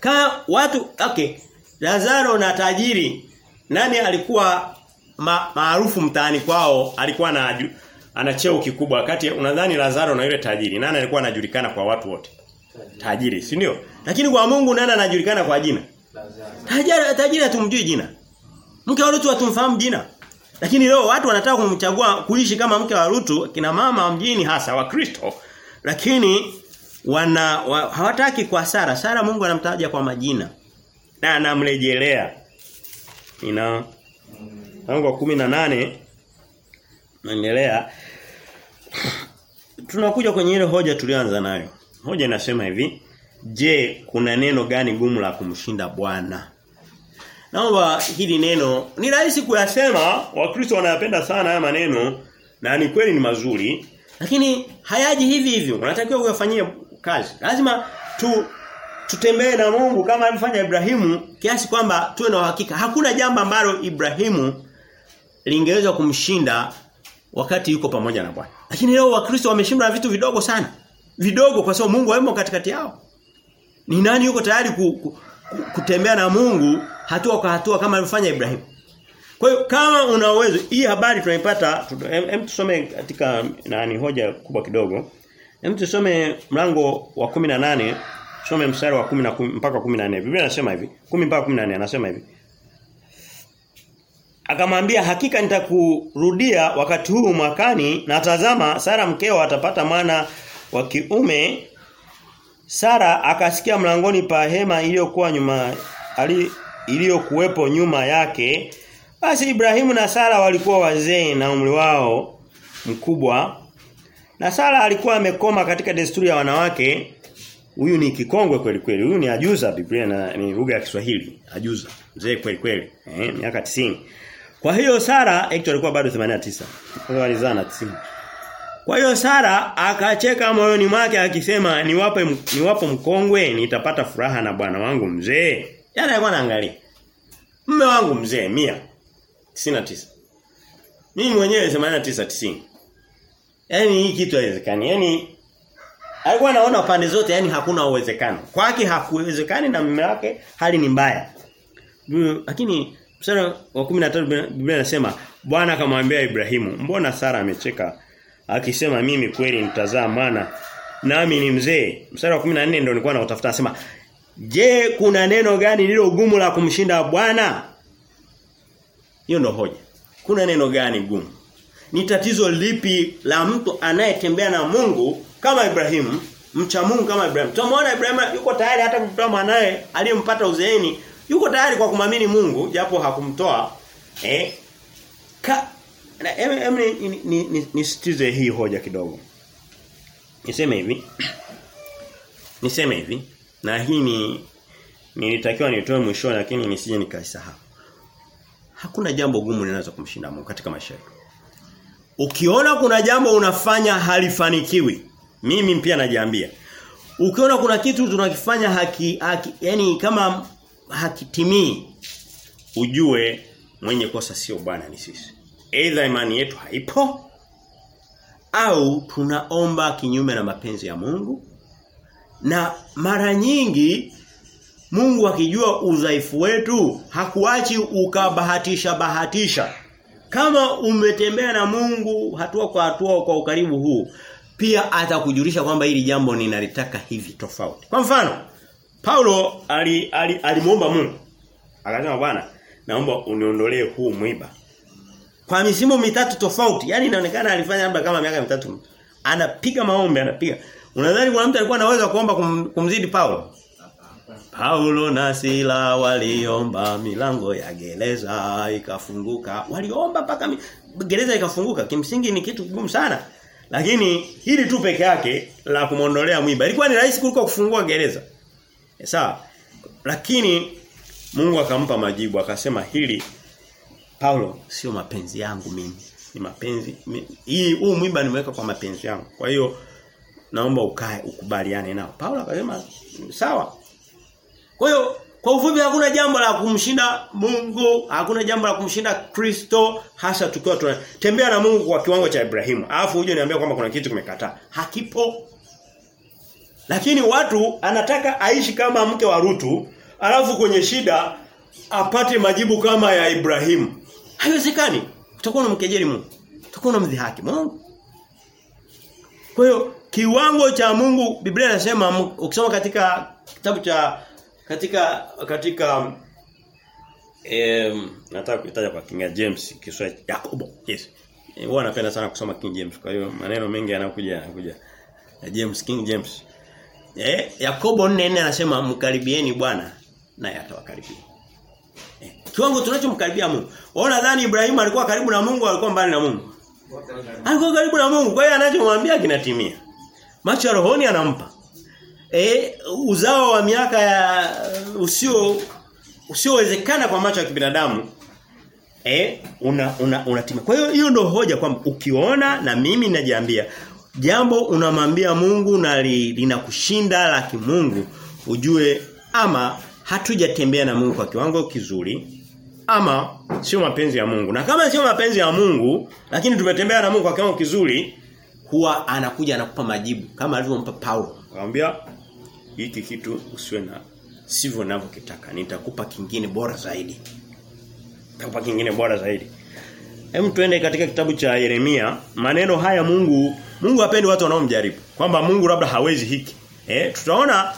Ka watu okay Lazaro na tajiri nani alikuwa ma, maarufu mtaani kwao alikuwa na ana cheo kikubwa kati unadhani Lazaro na yule tajiri nani alikuwa anajulikana kwa watu wote tajiri si ndio lakini kwa Mungu nani anajulikana kwa jina Tajiri tajiri hatumjui jina. Mke wa Rutu hatumfahamu jina. Lakini leo watu wanataka kumchagua kuishi kama mke wa Rutu, kina mama mjini hasa wa Kristo. Lakini wana wa, hawataki kwa Sara. Sara Mungu anamtaja kwa majina. Na anamrejelea. Ina Mungu wa 18 naendelea tunakuja kwenye ile hoja tulianza nayo. Hoja inasema hivi, je, kuna neno gani gumu la kumshinda Bwana? Naomba hili neno ni rahisi kuyasema, Wakristo wanayapenda sana haya maneno na ni kweli ni mazuri, lakini hayaji hivi hivi. Unatakiwa uyafanyie kazi. Lazima tu tutembee na Mungu kama alivyofanya Ibrahimu kiasi kwamba tuwe na uhakika. Hakuna jambo ambalo Ibrahimu lingeweza kumshinda wakati yuko pamoja na Bwana. Lakini leo Wakristo wameshindwa vitu vidogo sana. Vidogo kwa sababu Mungu hayumo katikati yao. Ni nani yuko tayari ku, ku, ku, kutembea na Mungu hatua kwa hatua kama alivyofanya ibrahim Kwa hiyo kama una uwezo hii habari tunaipata hem tusome katika nani hoja kubwa kidogo. Hem tusome mlango wa 18 tusome mstari wa 10 na mpaka 14. Biblia inasema hivi, 10 mpaka 14 anasema hivi. Akamwambia hakika nitakurudia wakati huu mwakani na tazama Sara mkeo atapata mwana wa kiume Sara akasikia mlangoni pa hema iliyokuwa nyuma iliyokuwepo nyuma yake. Basi Ibrahimu na Sara walikuwa wazee na umri wao mkubwa. Na Sara alikuwa amekoma katika desturi ya wanawake. Huyu ni kikongwe kweli kweli. Huyu ni ajuza Biblia na ni lugha ya Kiswahili. Ajuza. Mzee kweli kweli. Eh miaka 90 kwa hiyo Sara Hector alikuwa bado 89. Walizana 90. Kwa hiyo Sara akacheka moyoni mwake akisema niwape niwapo mkongwe nitapata furaha na bwana wangu mzee. Yana alikuwa anaangalia. Mume wangu mzee 100 99. Mimi mwenyewe 89 90. Yaani hii kitu haiwezekani. Yaani alikuwa anaona pande zote yani hakuna uwezekano. Kwake hakuwezekani na mume wake hali ni mbaya. Lakini Mstari wa 13 Biblia inasema Bwana akamwambia Ibrahimu, "Mbona Sara amecheka akisema mimi kweli nitazaa mwana nami ni mzee?" Mstari wa 14 ndio nilikuwa nautafuta nasema "Je, kuna neno gani lilo gumu la kumshinda Bwana?" Hiyo ndio hoja. Kuna neno gani gumu? Ni tatizo lipi la mtu anayetembea na Mungu kama Ibrahimu, mcha Mungu kama Ibrahimu? Tumeona Ibrahimu yuko tayari hata kumtoa mwanae aliyempata uzeeni yuko tayari kwa kumamini Mungu japo hakumtoa eh ka na em, em, ni, ni, ni, nisitize hii hoja kidogo. Niseme hivi. Niseme hivi. Na hii ni nilitakiwa nitoe mwishoni lakini nisije nikaisahau. Hakuna jambo gumu linaweza kumshinda Mungu katika maisha yetu. Ukiona kuna jambo unafanya halifanikiwi mimi pia najiambia. Ukiona kuna kitu tunakifanya haki, haki yani kama hakitimii ujue mwenye kosa sio bwana ni sisi. Aidha imani yetu haipo au tunaomba kinyume na mapenzi ya Mungu na mara nyingi Mungu akijua udhaifu wetu hakuachi ukabahatisha bahatisha. Kama umetembea na Mungu hatua kwa hatua kwa ukaribu huu pia atakujulisha kwamba hili jambo ninalitaka hivi tofauti. Kwa mfano Paulo alimuomba ali, ali Mungu. Akasema bwana, naomba uniondolee huu mwiba. Kwa misimu mitatu tofauti, Yaani inaonekana alifanya labda kama miaka mitatu. Anapiga maombi, anapiga. Unadhani kuna mtu alikuwa anaweza kuomba kum, kumzidi Paulo? Paulo na Sila waliomba milango ya gereza ikafunguka. Waliomba mpaka gereza ikafunguka. Kimsingi ni kitu kigumu sana. Lakini hili tu peke yake la kumondolea mwiba. Ilikuwa ni rahisi kuliko kufungua gereza. Sawa. Lakini Mungu akampa majibu akasema hili Paulo sio mapenzi yangu mimi. Ni mapenzi hii huu mwiba nimeweka kwa mapenzi yangu. Kwa hiyo naomba ukae ukubaliane nao. Paulo akasema sawa. Kwa hiyo kwa ufupi hakuna jambo la kumshinda Mungu, hakuna jambo la kumshinda Kristo hasa tukiwa tunatembea na Mungu kwa kiwango cha Ibrahimu. Alafu uje niambia kwamba kuna kitu kimekataa. Hakipo. Lakini watu anataka aishi kama mke wa Rutu, alafu kwenye shida apate majibu kama ya Ibrahimu. Haiwezekani. Utakuwa unamkejeli Mungu. Utakuwa unamdhihaki Mungu. Kwa hiyo kiwango cha Mungu Biblia inasema ukisoma katika kitabu cha katika katika em nataka kuitaja kwa King James Kiswahili Yakobo. Yes. Huwa napenda sana kusoma King James. Kwa hiyo maneno mengi yanakuja yanakuja. Ya James King James. Eh Yakobo 4:4 anasema mkaribieni Bwana naye atawakaribia kiwango tunachomkaribia Mungu. Wao nadhani Ibrahimu alikuwa karibu na Mungu alikuwa mbali na Mungu. Alikuwa karibu na Mungu kwa hiyo anachomwambia kinatimia. Macho ya rohoni anampa. Eh uzao wa miaka ya usio usiowezekana kwa macho ya kibinadamu eh una una unatima. Kwa hiyo hiyo ndio hoja kwamba ukiona na mimi najiambia jambo unamwambia Mungu na li, linakushinda la kimungu ujue ama hatujatembea na Mungu kwa kiwango kizuri ama sio mapenzi ya Mungu. Na kama sio mapenzi ya Mungu lakini tumetembea na Mungu kwa kiwango kizuri huwa anakuja anakupa majibu kama alivyompa Paulo. Akamwambia hiki kitu usiwe na sivyo ninavyokitaka. Nitakupa kingine bora zaidi. Nitakupa kingine bora zaidi. Hem tuende katika kitabu cha Yeremia. Maneno haya Mungu Mungu hapendi watu wanaomjaribu. Kwamba Mungu labda hawezi hiki. Eh tutaona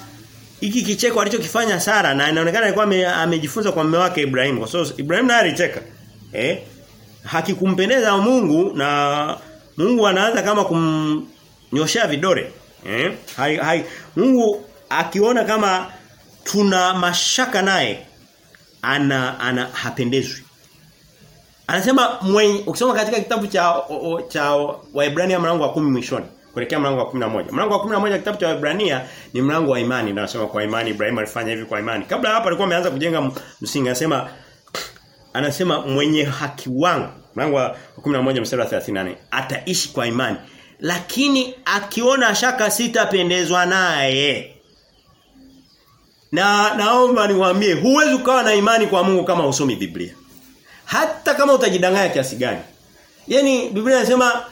hiki kicheko alichokifanya Sara na inaonekana alikuwa amejifunza kwa mume wake Ibrahim. Kwa sababu so, Ibrahim naye alicheka. Eh hakikumpendeza Mungu na Mungu anaanza kama kumnyoshea vidore. Eh hai, hai Mungu akiona kama tuna mashaka naye ana ana hapendezwi. Anasema mwenye ukisoma katika kitabu cha o, o, cha Waebrania mlango wa kumi mwishoni kuelekea mlango wa 11. Mlango wa 11 kitabu cha Waebrania ni mlango wa imani na anasema kwa imani Ibrahim alifanya hivi kwa imani. Kabla hapo alikuwa ameanza kujenga msingi anasema anasema mwenye haki wangu mlango wa 11 mstari wa 38 ataishi kwa imani. Lakini akiona shaka sitapendezwa naye. Na naomba niwaambie huwezi ukawa na imani kwa Mungu kama usomi Biblia. Hata kama utajidanganya kiasi gani. Yaani Biblia inasema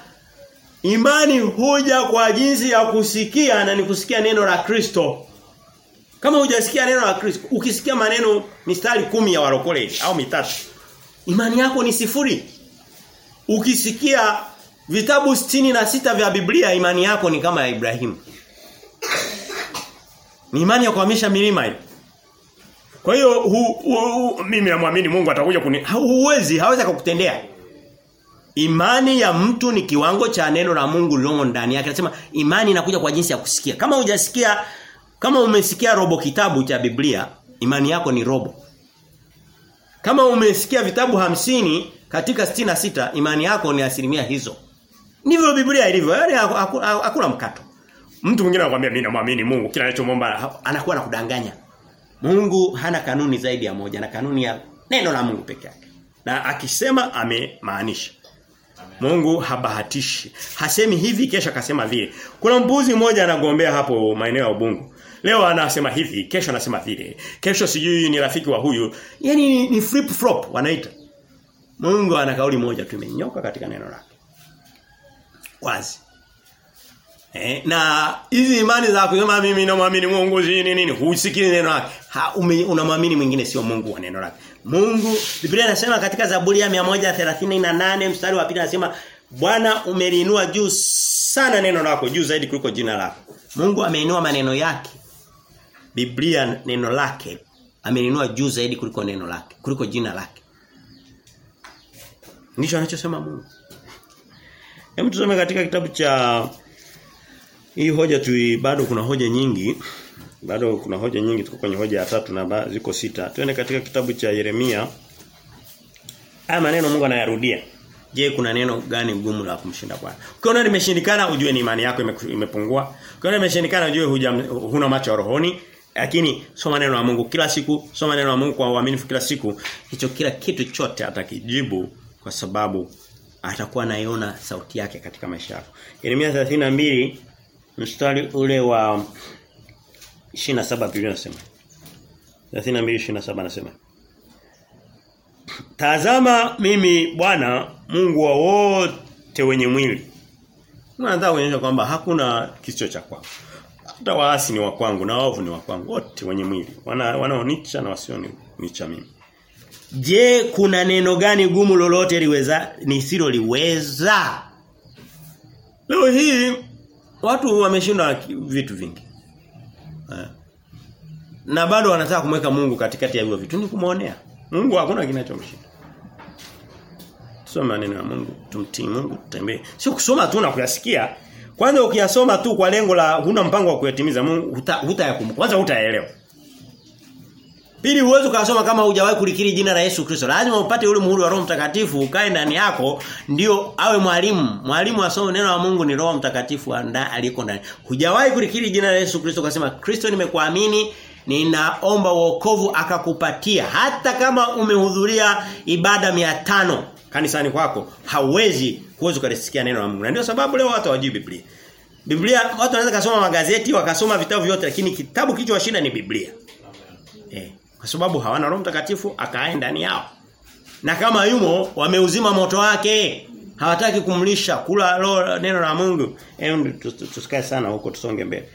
imani huja kwa jinsi ya kusikia na ni kusikia neno la Kristo. Kama hujasikia neno la Kristo, ukisikia maneno mistari kumi ya warokole au mitatu, imani yako ni sifuri. Ukisikia vitabu sitini na sita vya Biblia, imani yako ni kama ya Ibrahimu. Ni imani ya kuhamisha milima hiyo. Kwa hiyo mimi namwamini Mungu atakuja kuni huwezi hawezi kukutendea. Imani ya mtu ni kiwango cha neno la Mungu lilomo ndani yake. Anasema imani inakuja kwa jinsi ya kusikia. Kama hujasikia kama umesikia robo kitabu cha Biblia, imani yako ni robo. Kama umesikia vitabu hamsini katika stina sita imani yako ni asilimia hizo. Ndivyo Biblia ilivyo. Yaani hakuna mkato. Mtu mwingine anakuambia mimi namwamini Mungu, kila anachomwomba anakuwa anakudanganya. Mungu hana kanuni zaidi ya moja na kanuni ya neno la Mungu peke yake. Na akisema amemaanisha. Mungu habahatishi. Hasemi hivi kesho akasema vile. Kuna mbuzi mmoja anagombea hapo maeneo ya Ubungu. Leo anasema hivi, kesho anasema vile. Kesho sijui ni rafiki wa huyu. Yaani ni flip flop wanaita. Mungu ana kauli moja tu imenyoka katika neno lake. Wazi. Eh, na hizi imani za kusema mimi namwamini Mungu si nini nini, husikii neno lake. Ha, Unamwamini mwingine sio Mungu wa neno lake. Mungu Biblia inasema katika Zaburi ya 138 mstari wa pili anasema Bwana umeliinua juu sana neno lako, juu zaidi kuliko jina lako. Mungu ameinua maneno yake. Biblia neno lake ameliinua juu zaidi kuliko neno lake, kuliko jina lake. Ndicho anachosema Mungu. Hebu tusome katika kitabu cha hii hoja tu bado kuna hoja nyingi. Bado kuna hoja nyingi tuko kwenye hoja ya tatu na ba, ziko sita. Twende katika kitabu cha Yeremia. Haya maneno Mungu anayarudia. Je, kuna neno gani gumu la kumshinda Bwana? Ukiona limeshindikana ujue ni imani yako imepungua. Ukiona limeshindikana ujue huja, huna macho rohoni. Lakini soma neno la Mungu kila siku, soma neno la Mungu kwa uaminifu kila siku. Hicho kila kitu chote atakijibu kwa sababu atakuwa anaiona sauti yake katika maisha yako. Yeremia 32 mstari ule wa 27 Biblia inasema 32:27 anasema Tazama mimi Bwana Mungu wa wote wenye mwili. Nataka kuonyesha kwamba hakuna kisicho cha kwangu. Hata waasi ni wa kwangu na waovu ni wa kwangu wote wenye mwili. Wana wanaonicha na wasioni nicha mimi. Je, kuna neno gani gumu lolote liweza nisilo liweza? Leo hii watu wameshinda vitu vingi. Na bado wanataka kumweka Mungu katikati ya hivyo vitu ni kumuonea. Mungu hakuna kinachomshinda. Tusome maneno ya Mungu, tumtii Mungu, tutembee. Sio kusoma tu na kuyasikia. Kwanza ukiyasoma tu kwa lengo la huna mpango wa kuyatimiza Mungu hutayakumbuka. huta kwanza hutaelewa. Pili uwezo ukasoma kama hujawahi kulikiri jina la Yesu Kristo. Lazima upate ule muhuri wa Roho Mtakatifu ukae ndani yako ndio awe mwalimu. Mwalimu asome neno la Mungu ni Roho Mtakatifu aliko ndani. Hujawahi kulikiri jina la Yesu Kristo ukasema Kristo nimekuamini ninaomba wokovu akakupatia hata kama umehudhuria ibada 500 kanisani kwako hauwezi kuweza kulisikia neno la Mungu. Na ndio sababu leo watu hawajui Biblia. Biblia watu wanaweza kusoma magazeti wakasoma vitabu vyote lakini kitabu kichwa shida ni Biblia. Eh, kwa sababu hawana Roho Mtakatifu akae ndani yao. Na kama yumo wameuzima moto wake. Hawataki kumlisha kula neno la Mungu. Hebu tusikae sana huko tusonge mbele.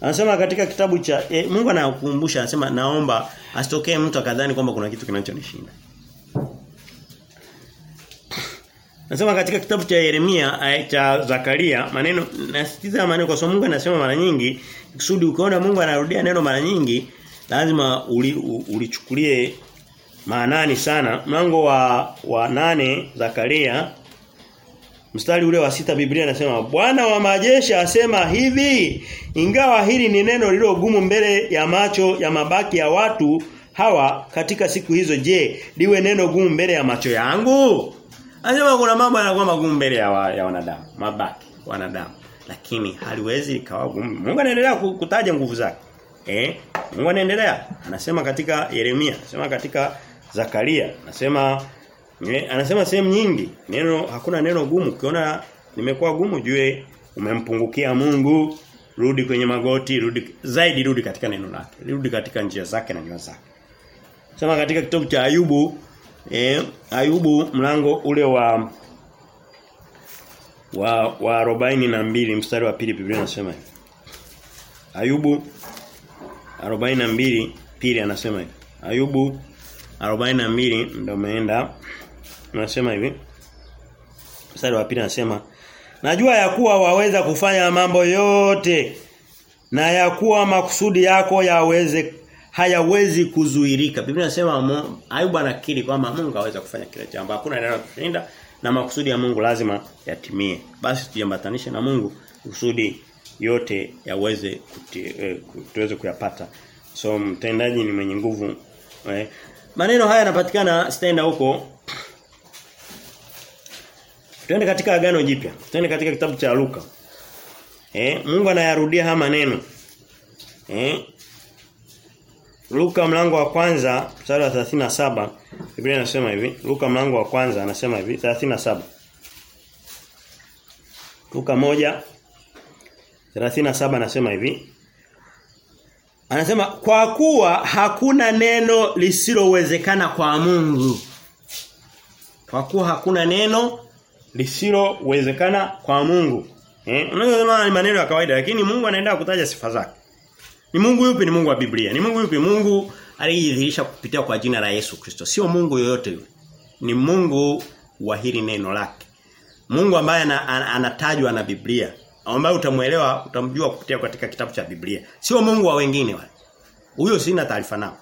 Anasema katika kitabu cha e, Mungu anakukumbusha anasema naomba asitokee mtu akadhani kwamba kuna kitu kinachonishinda. Anasema katika kitabu cha Yeremia cha Zakaria maneno nasitiza maneno kwa sababu Mungu anasema mara nyingi kusudi ukiona Mungu anarudia neno mara nyingi lazima ulichukulie uli maanani sana. Mlango wa wa nane Zakaria mstari ule wa sita Biblia nasema Bwana wa majeshi asema hivi ingawa hili ni neno lililogumu mbele ya macho ya mabaki ya watu hawa katika siku hizo je liwe neno gumu mbele ya macho yangu? Anasema kuna mambo yanakuwa magumu mbele ya, wa, ya wanadamu mabaki wanadamu. Lakini haliwezi kawa gumu. Mungu anaendelea kutaja nguvu zake Eh? Mungu anaendelea. Anasema katika Yeremia, anasema katika Zakaria, anasema eh, anasema sehemu nyingi. Neno hakuna neno gumu. Ukiona nimekuwa gumu jue umempungukia Mungu, rudi kwenye magoti, rudi zaidi rudi katika neno lake. Rudi katika njia zake na nyoyo zake. Sema katika kitabu cha Ayubu, eh, Ayubu mlango ule wa wa wa 42 mstari wa pili Biblia inasema hivi. Ayubu 42 pili anasema hivi. Ayubu 42 ndio umeenda anasema hivi. Mstari wa pili anasema Najua ya kuwa waweza kufanya mambo yote na ya kuwa makusudi yako yaweze hayawezi kuzuirika. Biblia inasema Ayubu anakiri kwamba Mungu aweza kufanya kila jambo. Hakuna neno kushinda na makusudi ya Mungu lazima yatimie. Basi tujiambatanishe na Mungu kusudi yote yaweze eh, tuweze kuyapata. So mtendaji ni mwenye nguvu. Eh. Maneno haya yanapatikana stenda huko. Tuende katika agano jipya. Twende katika kitabu cha Luka. Eh, Mungu anayarudia haya maneno. Eh? Luka mlango wa kwanza mstari wa 37 Biblia inasema hivi. Luka mlango wa kwanza anasema hivi 37. Luka moja 37 anasema hivi. Anasema kwa kuwa hakuna neno lisilowezekana kwa Mungu. Kwa kuwa hakuna neno lisilowezekana kwa Mungu. Eh? Unaweza ni maneno ya kawaida lakini Mungu anaenda kutaja sifa zake. Ni Mungu yupi ni Mungu wa Biblia? Ni Mungu yupi? Mungu aliyedhihirisha kupitia kwa jina la Yesu Kristo. Sio Mungu yoyote yule. Ni Mungu wa hili neno lake. Mungu ambaye anatajwa na Biblia ambaye utamuelewa utamjua kupitia katika kitabu cha Biblia. Sio Mungu wa wengine wale. Huyo sina taarifa nao.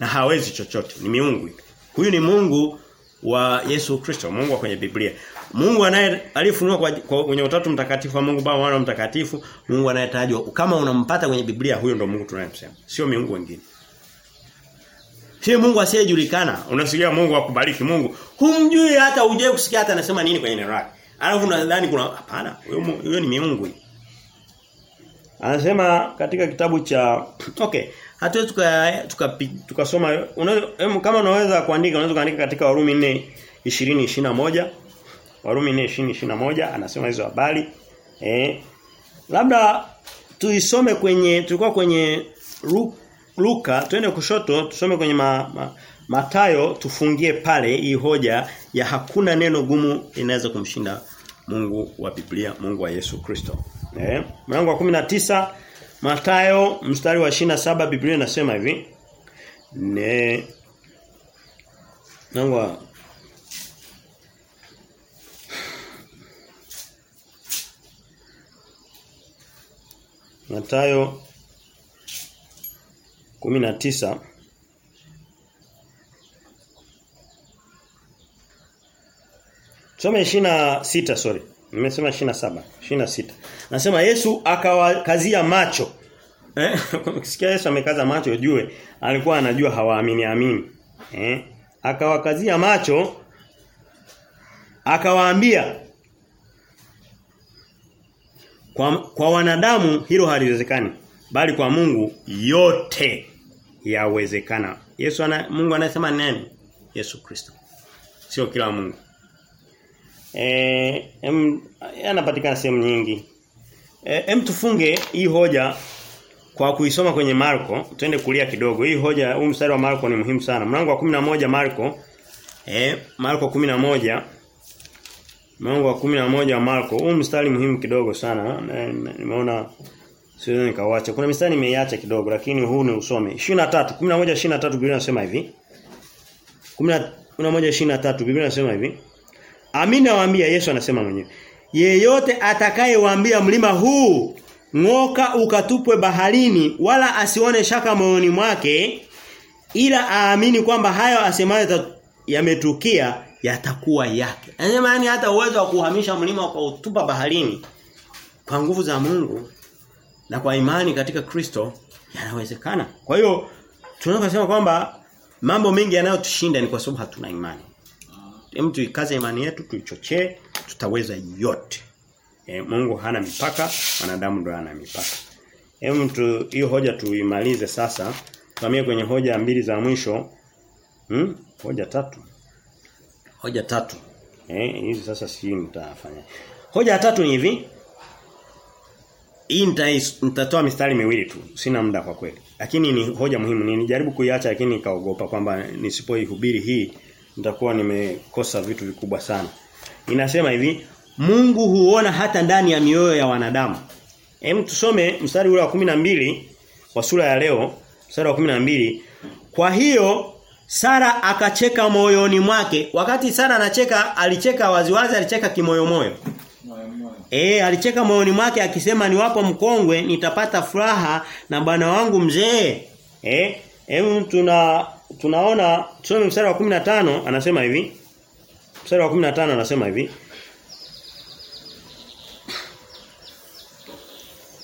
Na hawezi chochote. Ni miungu. Huyu ni Mungu wa Yesu Kristo, Mungu wa kwenye Biblia. Mungu anaye alifunua kwa, kwa kwenye utatu mtakatifu wa Mungu Baba Mwana mtakatifu, Mungu anayetajwa kama unampata kwenye Biblia huyo ndo Mungu tunayemsema. Sio miungu wengine. Sio Mungu asiyejulikana. Unasikia Mungu akubariki Mungu. Humjui hata uje kusikia hata anasema nini kwenye neno lake. Alafu nadhani kuna hapana, huyo ni miungu. Anasema katika kitabu cha okay, hatuwezi tuka tukasoma. Tuka kama unaweza kuandika unaweza kuandika katika Warumi 4 20 21 Warumi 4 20 21 anasema hizo habari. Eh labda tuisome kwenye tulikuwa kwenye Luka twende kushoto tusome kwenye ma, ma, Matayo tufungie pale hii hoja ya hakuna neno gumu inaweza kumshinda Mungu wa Biblia, Mungu wa Yesu Kristo. Eh? Mlango wa 19 Matayo mstari wa 27 Biblia inasema hivi. Ne Mlango wa Matayo 19 Tusome 26 sorry. Nimesema 27, 26. Nasema Yesu akawakazia macho. Eh? Ukisikia Yesu amekaza macho ujue alikuwa anajua hawaamini amini. Eh? Akawakazia macho akawaambia kwa, kwa wanadamu hilo haliwezekani bali kwa Mungu yote yawezekana. Yesu ana Mungu anasema nani? Yesu Kristo. Sio kila Mungu. Eh, em anapatikana sehemu nyingi. Eh, em tufunge hii hoja kwa kuisoma kwenye Marko, twende kulia kidogo. Hii hoja huu mstari wa Marko ni muhimu sana. Mlango wa 11 Marko eh Marko 11 Mlango wa 11 wa Marko, huu mstari muhimu kidogo sana. Nimeona siwezi nikauacha. Kuna mistari nimeiacha kidogo lakini huu ni usome. 23, 11 23 Biblia inasema hivi. 11 23 Biblia inasema hivi. Amini nawaambia Yesu anasema mwenyewe. Yeyote atakayewaambia mlima huu ng'oka ukatupwe baharini wala asione shaka moyoni mwake ila aamini kwamba hayo asemayo yametukia yatakuwa yake. Anasema yani hata uwezo wa kuhamisha mlima kwa utupa baharini kwa nguvu za Mungu na kwa imani katika Kristo yanawezekana. Kwa hiyo tunaweza kusema kwamba mambo mengi yanayotushinda ni kwa sababu hatuna imani. Hem tuikaze imani yetu tuichochee tutaweza yote. E, Mungu hana mipaka, wanadamu ndio ana mipaka. Hem tu hiyo hoja tuimalize sasa. Tuhamie kwenye hoja mbili za mwisho. Hmm? Hoja tatu. Hoja tatu. Eh, hizi sasa si mtafanya. Hoja ya tatu ni hivi. Hii nitatoa mistari miwili tu. Sina muda kwa kweli. Lakini ni hoja muhimu. Nilijaribu kuiacha lakini nikaogopa kwamba nisipoihubiri hii nitakuwa nimekosa vitu vikubwa sana. Inasema hivi, Mungu huona hata ndani ya mioyo ya wanadamu. Hem tusome mstari ule wa 12 wa sura ya leo, mstari wa 12. Kwa hiyo Sara akacheka moyoni mwake. Wakati Sara anacheka, alicheka waziwazi, alicheka kimoyomoyo. Eh, alicheka moyoni mwake akisema niwapo mkongwe nitapata furaha na bwana wangu mzee. Eh, hem tuna tunaona tusome mstari wa 15 anasema hivi. Mstari wa 15 anasema hivi.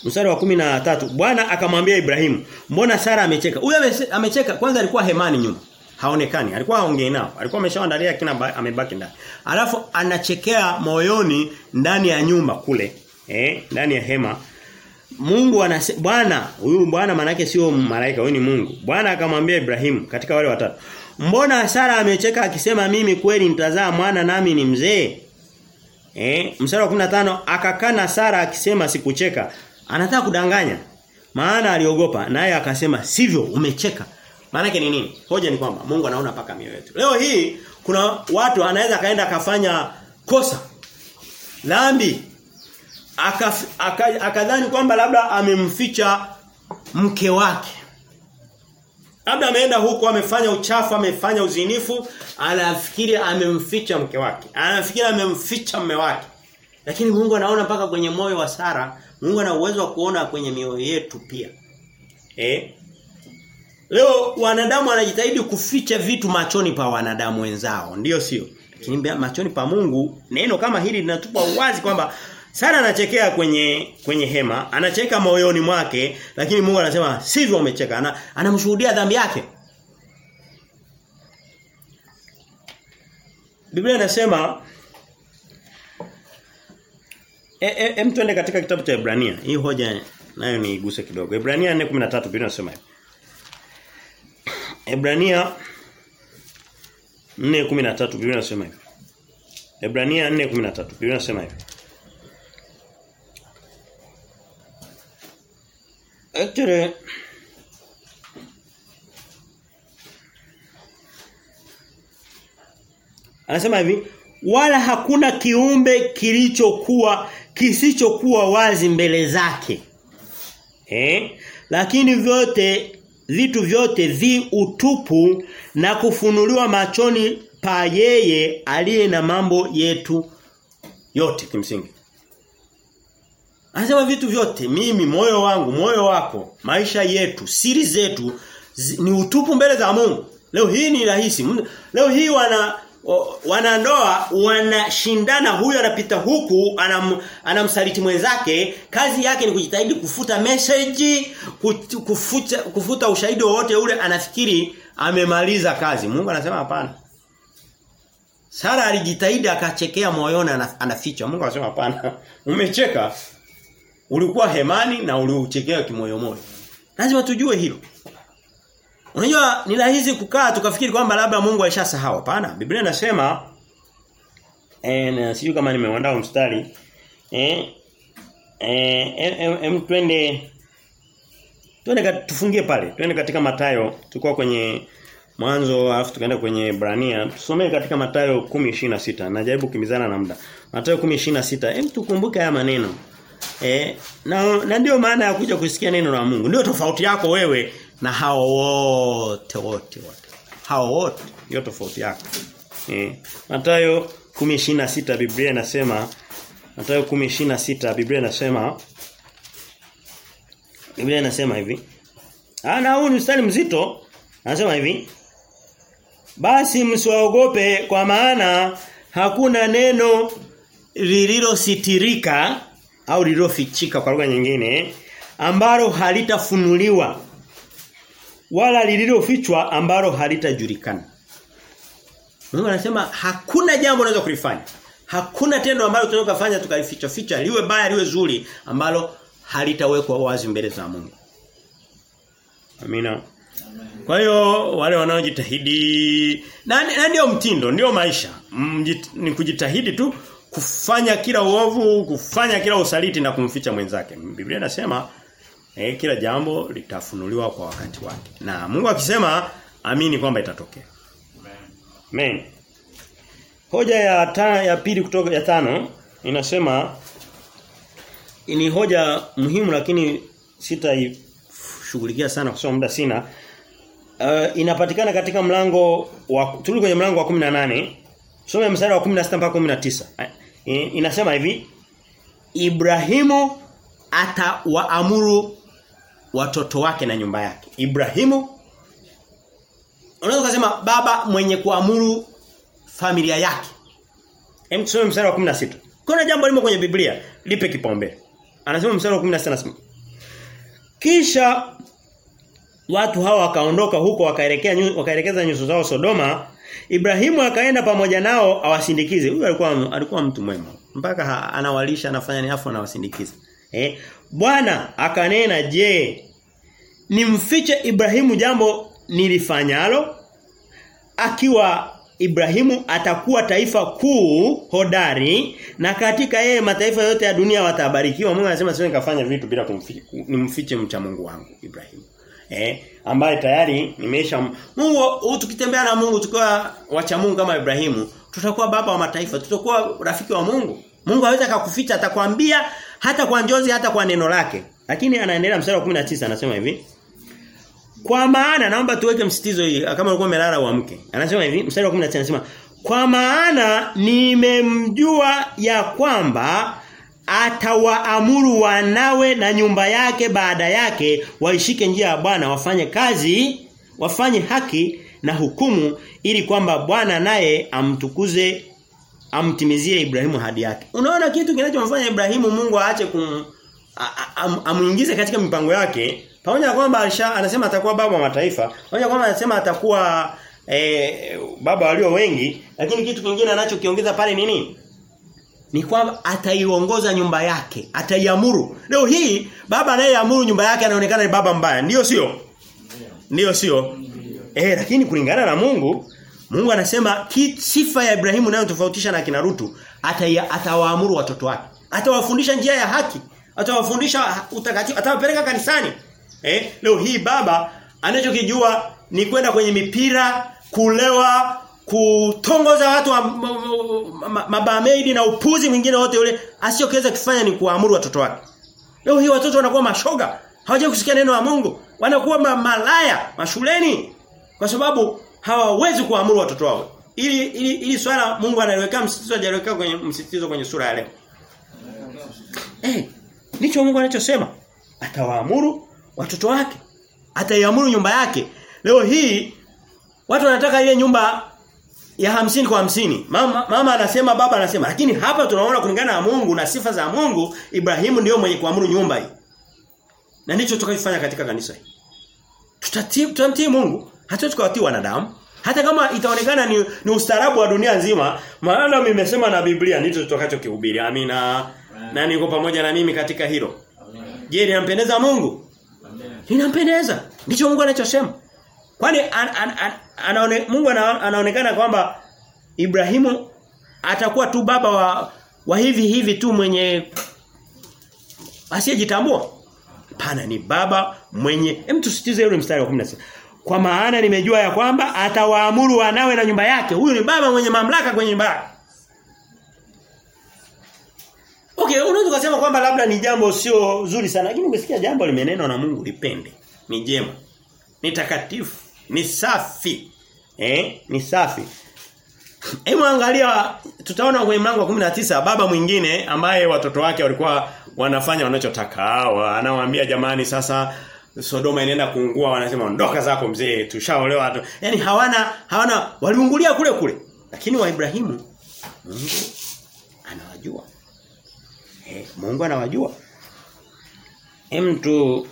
Mstari wa 13 Bwana akamwambia Ibrahimu, "Mbona Sara amecheka?" Huyo amecheka kwanza alikuwa hemani nyuma. Haonekani. Alikuwa haongei nao. Alikuwa ameshaandalia kina amebaki ndani. Alafu anachekea moyoni ndani ya nyumba kule. Eh, ndani ya hema. Mungu anasema Bwana, huyu Bwana manake sio malaika, huyu ni Mungu. Bwana akamwambia Ibrahimu katika wale watatu. Mbona Sara amecheka akisema mimi kweli nitazaa mwana nami ni mzee? Eh, mstari wa 15 akakana Sara akisema sikucheka. Anataka kudanganya. Maana aliogopa naye akasema sivyo umecheka. Maana ni nini? Hoja ni kwamba Mungu anaona paka mioyo yetu. Leo hii kuna watu anaweza kaenda akafanya kosa. Dhambi. Akadhani aka, aka kwamba labda amemficha mke wake. Labda ameenda huko amefanya uchafu, amefanya uzinifu, anafikiri amemficha mke wake. Anafikiri amemficha mume wake. Lakini Mungu anaona mpaka kwenye moyo wa Sara, Mungu ana uwezo wa kuona kwenye mioyo yetu pia. Eh? Leo wanadamu wanajitahidi kuficha vitu machoni pa wanadamu wenzao, ndiyo sio? Lakini machoni pa Mungu neno kama hili linatupa uwazi kwamba Sara anachekea kwenye kwenye hema, anacheka moyoni mwake, lakini Mungu anasema sivyo umecheka. Ana, anamshuhudia dhambi yake. Biblia inasema e, e, twende katika kitabu cha Ibrania. Hii hoja nayo niiguse kidogo. Ibrania 4:13 Biblia inasema hivi. Ibrania 4:13 Biblia inasema hivi. Ibrania 4:13 Biblia inasema hivi. Actually Anasema hivi, wala hakuna kiumbe kilichokuwa kisichokuwa wazi mbele zake. Eh? Lakini vyote vitu vyote vi utupu na kufunuliwa machoni pa yeye aliye na mambo yetu yote kimsingi. Anasema vitu vyote mimi moyo wangu moyo wako maisha yetu siri zetu zi, ni utupu mbele za Mungu. Leo hii ni rahisi. Leo hii wana wanandoa wanashindana huyu anapita huku anam, anamsaliti mwenzake. Kazi yake ni kujitahidi kufuta message kufuta kufuta ushahidi wowote ule anafikiri amemaliza kazi. Mungu anasema hapana. Sara alijitahidi akachekea moyoni anaficha Mungu anasema hapana. Umecheka ulikuwa hemani na uliuchekea kimoyomoyo lazima tujue hilo Unajua ni rahisi kukaa tukafikiri kwamba labda Mungu alishasahau. Hapana. Biblia inasema eh na sijui kama nimeandaa mstari eh eh em twende twende tufungie pale. Twende katika Matayo. Tulikuwa kwenye mwanzo alafu tukaenda kwenye Ibrania. Tusomee katika Matayo 10:26. Najaribu kukimbizana na muda. Matayo 10:26. Hem tukumbuke haya maneno. Eh na, na ndio maana ya kuja kusikia neno la Mungu. Ndio tofauti yako wewe na hao wote wote wote. Hao wote ndio tofauti yako. Eh. Mathayo 10:26 Biblia inasema Mathayo 10:26 Biblia inasema Biblia inasema hivi. Ah na huu ni mstari mzito. Anasema hivi. Basi msiwaogope kwa maana hakuna neno lililositirika au lililofichika kwa lugha nyingine ambalo halitafunuliwa wala lililofichwa ambalo halitajulikana. Mungu anasema hakuna jambo unaweza kulifanya. Hakuna tendo ambalo tunaweza kufanya tukalificha ficha liwe baya liwe zuri ambalo halitawekwa wazi mbele za Mungu. Amina. Kwa hiyo wale wanaojitahidi na, na ndio mtindo, ndio maisha. Mjit, ni kujitahidi tu kufanya kila uovu, kufanya kila usaliti na kumficha mwenzake. Biblia inasema eh, kila jambo litafunuliwa kwa wakati wake. Na Mungu akisema amini kwamba itatokea. Amen. Hoja ya ta, ya pili kutoka ya tano inasema ni hoja muhimu lakini sitaishughulikia sana kwa sababu muda sina. Uh, inapatikana katika mlango wa tuli kwenye mlango wa 18. Some mstari wa 16 mpaka 19. Inasema hivi Ibrahimu atawaamuru watoto wake na nyumba yake. Ibrahimu Unaweza kusema baba mwenye kuamuru familia yake. Hem tusome mstari wa 16. Kuna jambo limo kwenye Biblia, lipe kipaumbele. Anasema mstari wa 16 anasema Kisha watu hawa wakaondoka huko wakaelekea wakaelekeza nyuso zao Sodoma. Ibrahimu akaenda pamoja nao awasindikize. Huyu alikuwa alikuwa mtu mwema. Mpaka ha, anawalisha anafanya ni afu anawasindikiza. Eh? Bwana akanena, "Je, nimfiche Ibrahimu jambo nilifanyalo akiwa Ibrahimu atakuwa taifa kuu hodari na katika yeye mataifa yote ya dunia watabarikiwa. Mungu anasema siwe nikafanya vitu bila kumfiche nimfiche mcha Mungu wangu Ibrahimu. Eh, ambaye tayari nimesha Mungu tukitembea na Mungu tukiwa wacha Mungu kama Ibrahimu, tutakuwa baba wa mataifa, tutakuwa rafiki wa Mungu. Mungu hawezi akakuficha atakwambia hata kwa njozi hata kwa neno lake. Lakini anaendelea mstari wa 19 anasema hivi. Kwa maana naomba tuweke msitizo hii kama ulikuwa umelala uamke. Anasema hivi mstari wa 19 anasema kwa maana nimemjua ya kwamba atawaamuru wanawe na nyumba yake baada yake waishike njia ya Bwana wafanye kazi wafanye haki na hukumu ili kwamba Bwana naye amtukuze amtimizie Ibrahimu hadi yake. Unaona kitu kinachomfanya Ibrahimu Mungu aache kum amuingize katika mipango yake pamoja na kwamba anasema atakuwa baba wa mataifa, pamoja kwamba anasema atakuwa e, baba walio wengi, lakini kitu kingine anachokiongeza pale ni nini? Ni kwamba ataiongoza nyumba yake, ataiamuru. Leo hii baba anayeamuru nyumba yake anaonekana ni baba mbaya, ndio sio? Ndio sio? Eh, lakini kulingana na Mungu, Mungu anasema sifa ya Ibrahimu nayo tofautisha na kina Rutu, atawaamuru watoto wake. Atawafundisha njia ya haki, atawafundisha utakatifu, atawapeleka kanisani. Eh, leo hii baba anachokijua ni kwenda kwenye mipira, kulewa, kutongoza watu wa mabameidi na upuzi mwingine wote yule asiyokeza kufanya ni kuamuru watoto wake. Leo hii watoto wanakuwa mashoga, hawajui kusikia neno la Mungu, wanakuwa ma malaya mashuleni kwa sababu hawawezi kuamuru watoto wao. Ili ili, ili swala Mungu analiweka msisitizo hajaliweka kwenye msisitizo kwenye sura ya leo. Eh, ndicho Mungu anachosema. Atawaamuru watoto wake. Ataiamuru nyumba yake. Leo hii watu wanataka ile nyumba ya hamsini kwa hamsini. Mama, mama anasema baba anasema lakini hapa tunaona kulingana na Mungu na sifa za Mungu Ibrahimu ndiyo mwenye kuamuru nyumba hii. Na ndicho tutakachofanya katika kanisa hili. Tutatii tutamtii Mungu, hata tukawatii wanadamu. Hata kama itaonekana ni, ni ustaarabu wa dunia nzima, maana nimesema na Biblia ndicho tutakachokihubiri. Amina. Na niko pamoja na mimi katika hilo. Je, linampendeza Mungu? Linampendeza. Ndicho Mungu anachosema. Kwani an, an, an, anaone, Mungu anaonekana kwamba Ibrahimu atakuwa tu baba wa wa hivi hivi tu mwenye asiyejitambua. Pana ni baba mwenye hem tusitize yule mstari wa 16. Kwa maana nimejua ya kwamba atawaamuru wanawe na nyumba yake. Huyu ni baba mwenye mamlaka kwenye nyumba yake. Okay, unaweza kusema kwamba labda ni jambo sio zuri sana, lakini umesikia jambo limenenwa na Mungu lipende. Ni jema. Ni takatifu, ni safi. Eh? Ni safi. Hebu angalia tutaona kwenye mlango wa 19 baba mwingine ambaye watoto wake walikuwa wanafanya wanachotaka. Anawaambia jamani sasa Sodoma inaenda kuungua wanasema ondoka zako mzee tushaolewa tu. Yaani hawana hawana waliungulia kule kule. Lakini wa Ibrahimu Mungu anawajua. Eh, Mungu anawajua. Hem tu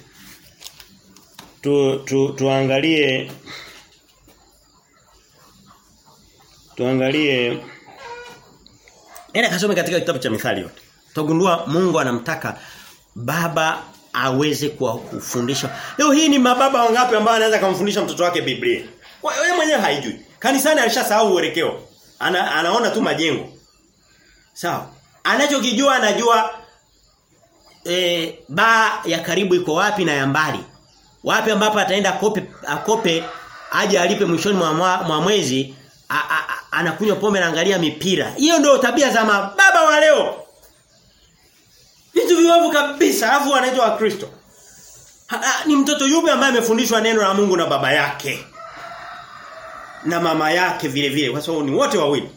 tu, tu tuangalie tuangalie Nenda kasome katika kitabu cha Mithali yote. Tutagundua Mungu anamtaka baba aweze kufundisha. Leo hii ni mababa wangapi ambao anaweza kumfundisha mtoto wake Biblia? Wewe mwenyewe haijui. Kanisani alishasahau uelekeo. Ana, anaona tu majengo. Sawa. Anachokijua anajua e, baa ya karibu iko wapi na ya mbali. Wapi ambapo ataenda akope akope aje alipe mwishoni mwa, mwezi anakunywa pombe anaangalia mipira. Hiyo ndio tabia za mababa wa leo. Vitu viwavu kabisa alafu wanaitwa Wakristo. Ni mtoto yupi ambaye amefundishwa neno la Mungu na baba yake? Na mama yake vile vile kwa sababu ni wote wawili.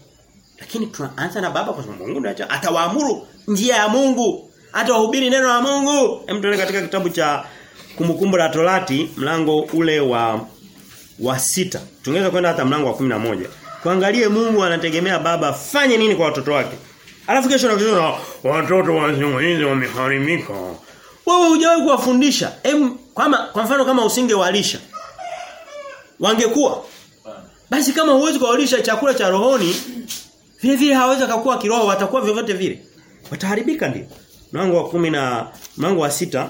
Lakini tunaanza na baba kwa sababu Mungu ndiye atawaamuru njia ya Mungu. Atawahubiri neno la Mungu. Hem katika kitabu cha Kumbukumbu la Torati mlango ule wa wa sita. Tungeweza kwenda hata mlango wa 11. Kuangalie Mungu anategemea baba fanye nini kwa watoto wake. Alafu kesho na kesho watoto wa hizi wameharimika. Wewe hujawahi kuwafundisha. Em kama kwa mfano kama usingewalisha wangekuwa basi kama huwezi kuwalisha chakula cha rohoni vile vile hawezi kukua kiroho watakuwa vyovyote vile. Wataharibika ndio. Mlango wa kumi na mlango wa sita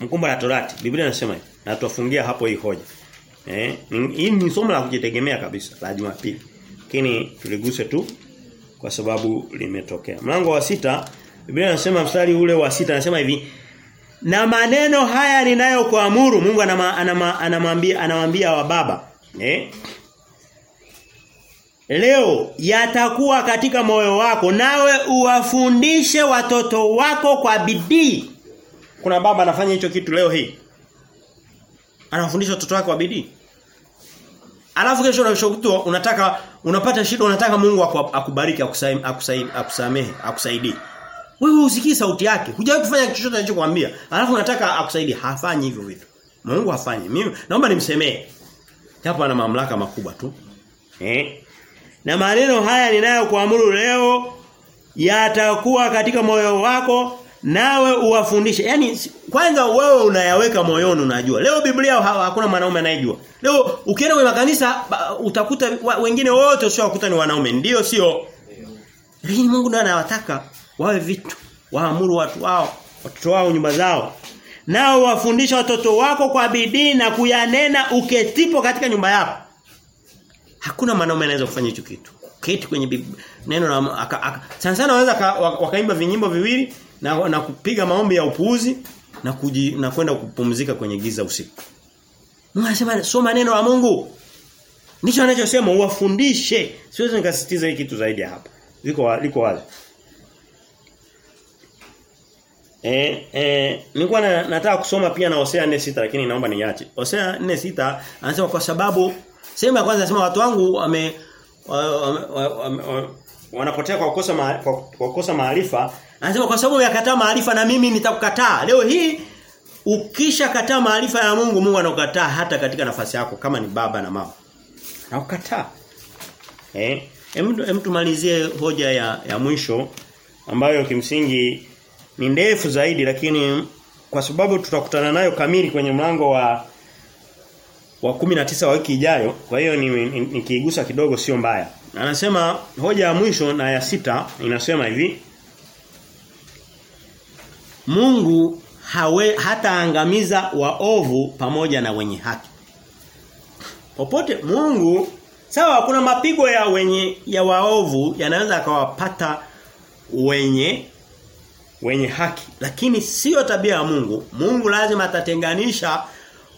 mkumba la Torati. Biblia inasema. Na tuwafungia hapo hii hoja. Eh, hii ni somo la kujitegemea kabisa la Jumapili. Lakini tuliguse tu kwa sababu limetokea. Mlango wa sita Biblia inasema mstari ule wa sita anasema hivi na maneno haya ninayokuamuru Mungu anama, anamwambia anamwambia wa baba eh Leo yatakuwa katika moyo wako nawe uwafundishe watoto wako kwa bidii. Kuna baba anafanya hicho kitu leo hii. Anafundisha watoto wake kwa bidii. Alafu kesho unashokutwa unataka unapata shida unataka Mungu akubariki akusamehe akusamehe akusaidie. Wewe usikii sauti yake. Hujawahi kufanya chochote anachokuambia. Alafu unataka akusaidie. Hafanyi hivyo vitu. Mungu hafanyi. Mimi naomba nimsemee. Japo ana mamlaka makubwa tu. Eh? Na maneno haya ninayokuamuru leo yatakuwa katika moyo wako nawe uwafundishe. Yaani kwanza wewe unayaweka moyoni unajua. Leo Biblia hakuna mwanaume anayejua. Leo ukienda kwenye makanisa utakuta wengine wote usiwakuta ni wanaume. Ndio sio? Lakini Mungu ndiye anawataka wawe vitu, waamuru watu wao, watoto wao nyumba zao. Nao wafundisha watoto wako kwa bidii na kuyanena uketipo katika nyumba yako. Hakuna mwanaume anaweza kufanya hicho kitu. Keti kwenye neno la. Sana sana wanaweza wakaimba vinyimbo viwili na, na kupiga maombi ya upuuzi na kuji, na kwenda kupumzika kwenye giza usiku. Mungu anasema soma neno la Mungu. Ndicho anachosema uwafundishe. Siwezi nikasisitiza hiki kitu zaidi hapa. Liko liko wazi. Eh eh nilikuwa na, nataka kusoma pia na Hosea 4:6 lakini naomba niache. Hosea 4:6 anasema kwa sababu sema kwanza anasema watu wangu wame wanapotea kwa kukosa kwa kukosa maarifa. Anasema kwa sababu yakataa maarifa na mimi nitakukataa. Leo hii ukishakataa maarifa ya Mungu, Mungu anakukataa hata katika nafasi yako kama ni baba na mama. Anakukataa. Eh? Hem tumalizie hoja ya, ya mwisho ambayo kimsingi ni ndefu zaidi lakini kwa sababu tutakutana nayo kamili kwenye mlango wa wa 19 wa wiki ijayo. Kwa hiyo nikiigusa ni, ni kidogo sio mbaya. Anasema hoja ya mwisho na ya sita inasema hivi. Mungu hawe hataangamiza waovu pamoja na wenye haki. Popote Mungu sawa kuna mapigo ya wenye ya waovu yanaweza akawapata wenye wenye haki lakini sio tabia ya Mungu. Mungu lazima atatenganisha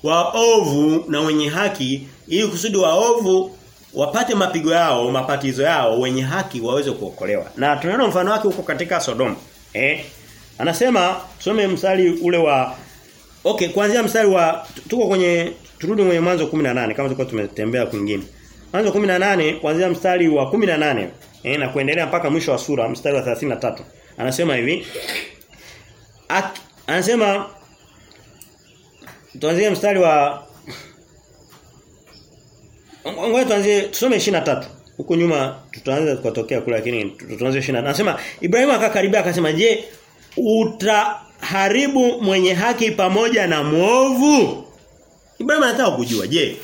waovu na wenye haki ili kusudi waovu wapate mapigo yao, mapatizo yao, wenye haki waweze kuokolewa. Na tunaona mfano wake huko katika Sodoma. Eh? Anasema tusome mstari ule wa Okay, kuanzia mstari wa tuko kwenye turudi kwenye mwanzo 18 kama tulikuwa tumetembea kwingine. Mwanzo 18 kuanzia mstari wa 18 eh, na kuendelea mpaka mwisho wa sura mstari wa 33. Anasema hivi. Ak, anasema tuanzie mstari wa Ngoja tuanzie tusome 23. Huko nyuma tutaanza kutokea kule lakini tutaanze 20. Anasema Ibrahimu akakaribia akasema, "Je, utaharibu mwenye haki pamoja na mwovu?" Ibrahimu anataka kujua, "Je,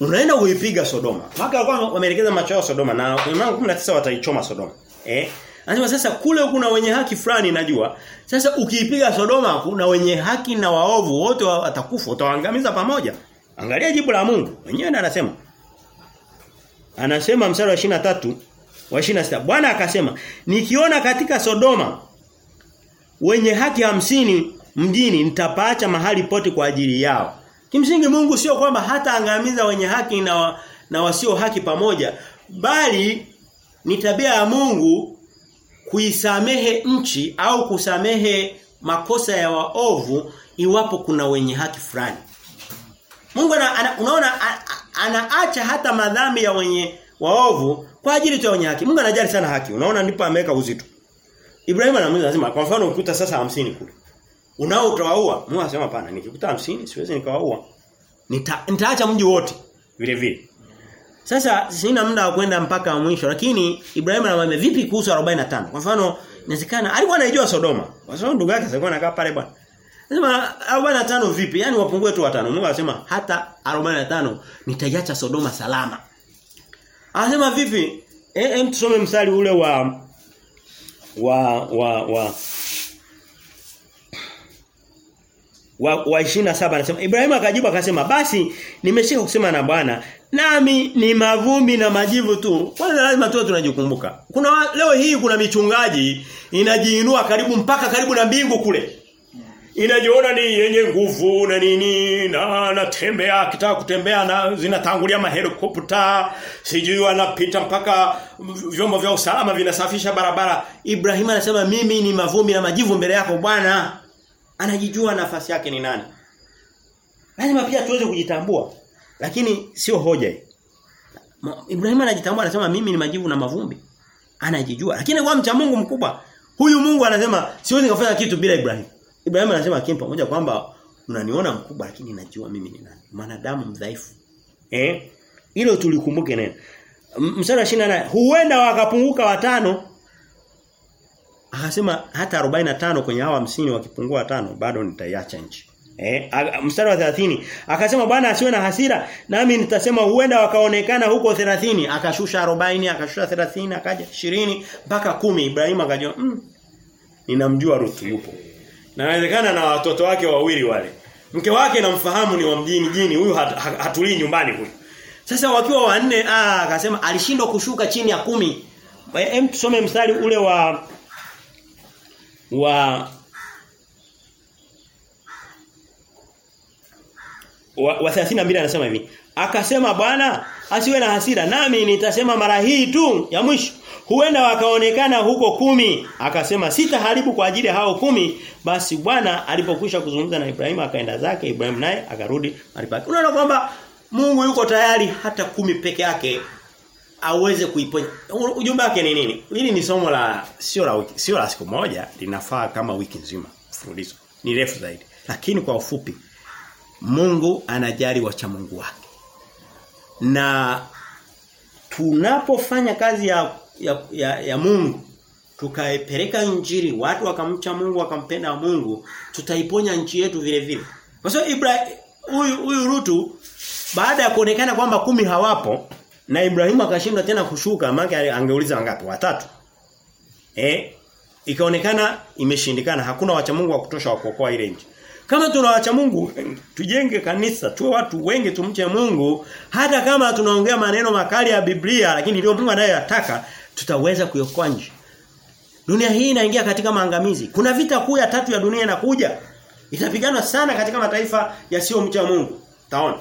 unaenda kuipiga Sodoma?" Maka walikuwa wameelekeza macho yao Sodoma na mlango 19 wataichoma Sodoma. Eh? Anasema sasa kule kuna wenye haki fulani najua. Sasa ukiipiga Sodoma kuna wenye haki na waovu wote watakufa, utawaangamiza pamoja. Angalia jibu la Mungu. Mwenyewe ndiye anasema. Anasema mstari wa 23 wa 26. Bwana akasema, "Nikiona katika Sodoma wenye haki hamsini mjini nitapaacha mahali pote kwa ajili yao." Kimsingi Mungu sio kwamba hata angamiza wenye haki na na wasio haki pamoja, bali ni tabia ya Mungu kuisamehe nchi au kusamehe makosa ya waovu iwapo kuna wenye haki fulani. Mungu ana, ana, unaona anaacha hata madhambi ya wenye waovu kwa ajili ya wenye haki. Mungu anajali sana haki. Unaona ndipo ameweka uzito. Ibrahim anamuuliza anasema kwa mfano ukikuta sasa hamsini kule. Unao utawaua? Mungu anasema hapana, nikikuta hamsini siwezi nikawaua. Nita, nitaacha mji wote vile vile. Sasa sina muda wa kwenda mpaka mwisho lakini Ibrahim anamwambia vipi kuhusu 45? Kwa mfano inawezekana alikuwa anaijua Sodoma. Kwa sababu ndugu yake alikuwa anakaa pale bwana. Anasema 45 vipi? Yaani wapungue tu watano. Mungu anasema hata 45 nitaiacha Sodoma salama. Anasema vipi? Eh em tusome mstari ule wa wa wa wa wa, wa 27 anasema Ibrahimu akajibu akasema basi nimeshika kusema na Bwana nami ni mavumbi na majivu tu. Kwanza lazima tuwe tunajikumbuka. Kuna leo hii kuna michungaji inajiinua karibu mpaka karibu na mbingu kule. Inajiona ni yenye nguvu na nini na anatembea akitaka kutembea na zinatangulia mahelikopta sijui anapita mpaka vyombo vya usalama vinasafisha barabara. Ibrahim anasema mimi ni mavumbi na majivu mbele yako Bwana. Anajijua nafasi yake ni nani. Lazima pia tuweze kujitambua. Lakini sio hoja. Ibrahim anajitambua anasema mimi ni majivu na mavumbi. Anajijua. Lakini kwa mcha Mungu mkubwa, huyu Mungu anasema siwezi kufanya kitu bila Ibrahim. Ibrahim anasema akimpa moja kwamba unaniona mkubwa lakini najua mimi ni nani. Mwanadamu mdhaifu. Eh? Hilo tulikumbuke neno. Mstari wa 28 huenda wakapunguka watano Akasema hata 45 kwenye hawa 50 wakipungua watano bado nitaiacha nchi. Eh, mstari wa 30 akasema Bwana asiwe na hasira nami nitasema huenda wakaonekana huko 30 akashusha 40 akashusha 30 akaja 20 mpaka kumi Ibrahim akajua mm, ninamjua Ruth yupo. Na inawezekana na watoto wake wawili wale. Mke wake namfahamu ni wa mjini jini huyu hat, hatulii nyumbani huyu. Sasa wakiwa wanne ah akasema alishindwa kushuka chini ya kumi. Hem tusome mstari ule wa wa wa, wa 32 anasema hivi akasema bwana asiwe na hasira. Nami nitasema mara hii tu ya mwisho. Huenda wakaonekana huko kumi. Akasema sitaharibu kwa ajili ya hao kumi. Basi bwana alipokwisha kuzungumza na Ibrahimu akaenda zake. Ibrahimu naye akarudi alipaki unaona kwamba Mungu yuko tayari hata kumi peke yake aweze kuiponya. Ujumbe wake ni nini? Hili ni somo la sio la wiki sio la siku moja. Linafaa kama wiki nzima mfululizo. Ni refu zaidi. Lakini kwa ufupi Mungu anajali wacha Mungu wake. Na tunapofanya kazi ya ya, ya, ya Mungu tukaipeleka injili watu wakamcha Mungu wakampenda Mungu tutaiponya nchi yetu vile vile. Kwa sababu Ibrahim huyu huyu Rutu baada ya kuonekana kwamba kumi hawapo na Ibrahimu akashindwa tena kushuka maana angeuliza wangapi watatu. Eh ikaonekana imeshindikana hakuna wacha Mungu wa kutosha wa kuokoa ile nchi. Kama tunawaacha Mungu tujenge kanisa tuwe watu wengi tumche Mungu hata kama tunaongea maneno makali ya Biblia lakini ndio Mungu anayeyataka, tutaweza kuiokoa nchi. Dunia hii inaingia katika maangamizi. Kuna vita kuu ya tatu ya dunia inakuja. Itapiganwa sana katika mataifa yasiyomcha Mungu. Taona.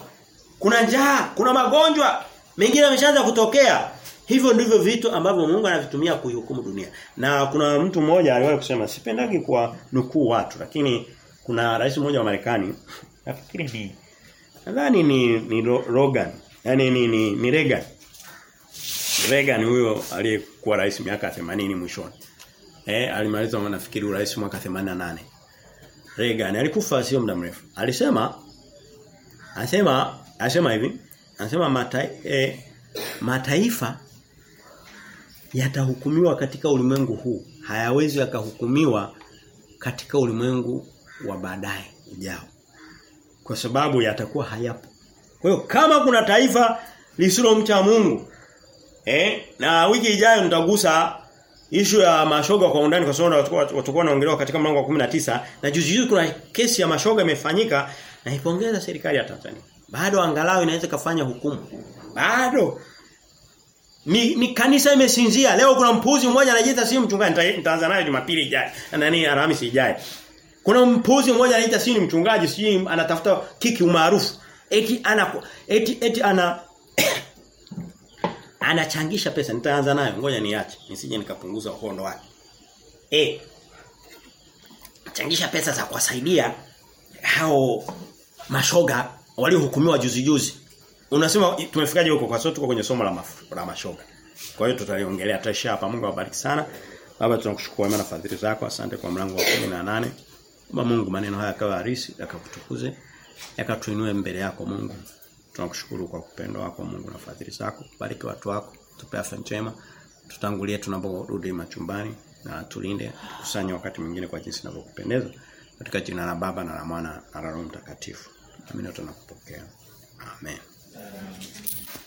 Kuna njaa, kuna magonjwa, mengine yameshaanza kutokea. Hivyo ndivyo vitu ambavyo Mungu anavitumia kuihukumu dunia. Na kuna mtu mmoja aliwahi kusema sipendagi kwa nukuu watu lakini kuna rais mmoja wa Marekani nafikiri ni nadhani ni ni Rogan, yani ni ni, ni Reagan. Reagan huyo aliyekuwa rais miaka 80 mwishoni. Eh alimaliza nafikiri urais mwaka 88. Reagan alikufa sio muda mrefu. Alisema anasema anasema hivi, anasema mata, eh, mataifa yatahukumiwa katika ulimwengu huu. Hayawezi yakahukumiwa katika ulimwengu wa baadaye ujao. Kwa sababu yatakuwa hayapo. Kwa hiyo kama kuna taifa lisilomcha Mungu eh na wiki ijayo nitagusa ishu ya mashoga kwa undani kwa sababu watakuwa wanaongelewa katika mlango wa 19 na juzi juzi kuna kesi ya mashoga imefanyika na ipongeza serikali ya Tanzania. Bado angalau inaweza kufanya hukumu. Bado ni, ni kanisa imesinzia. Leo kuna mpuzi mmoja anajiita si mchungaji nitaanza nayo Jumapili ijayo. Nani Alhamisi ijayo. Kuna mpuzi mmoja anaita si mchungaji, si anatafuta kiki umaarufu. Eti ana eti eti ana anachangisha pesa. Nitaanza nayo. Ngoja niache. Nisije nikapunguza uhondo wake. Eh. Changisha pesa za kuwasaidia hao mashoga waliohukumiwa juzi juzi. Unasema tumefikaje huko kwa sababu tuko kwenye somo la, maf, la mashoga. Kwa hiyo tutaliongelea tutaisha hapa. Mungu awabariki sana. Baba tunakushukuru kwa fadhili zako. Asante kwa mlango wa 18. Baba Mungu maneno haya kawa harisi yakakutukuze. Yakatuinue mbele yako Mungu. Tunakushukuru kwa upendo wako Mungu na fadhili zako. Bariki watu wako. Tupe afya njema. Tutangulie tunaporudi machumbani na tulinde kusanya wakati mwingine kwa jinsi ninavyokupendeza Katika jina la Baba na la Mwana na la Roho Mtakatifu. Amina tunakupokea. Amen.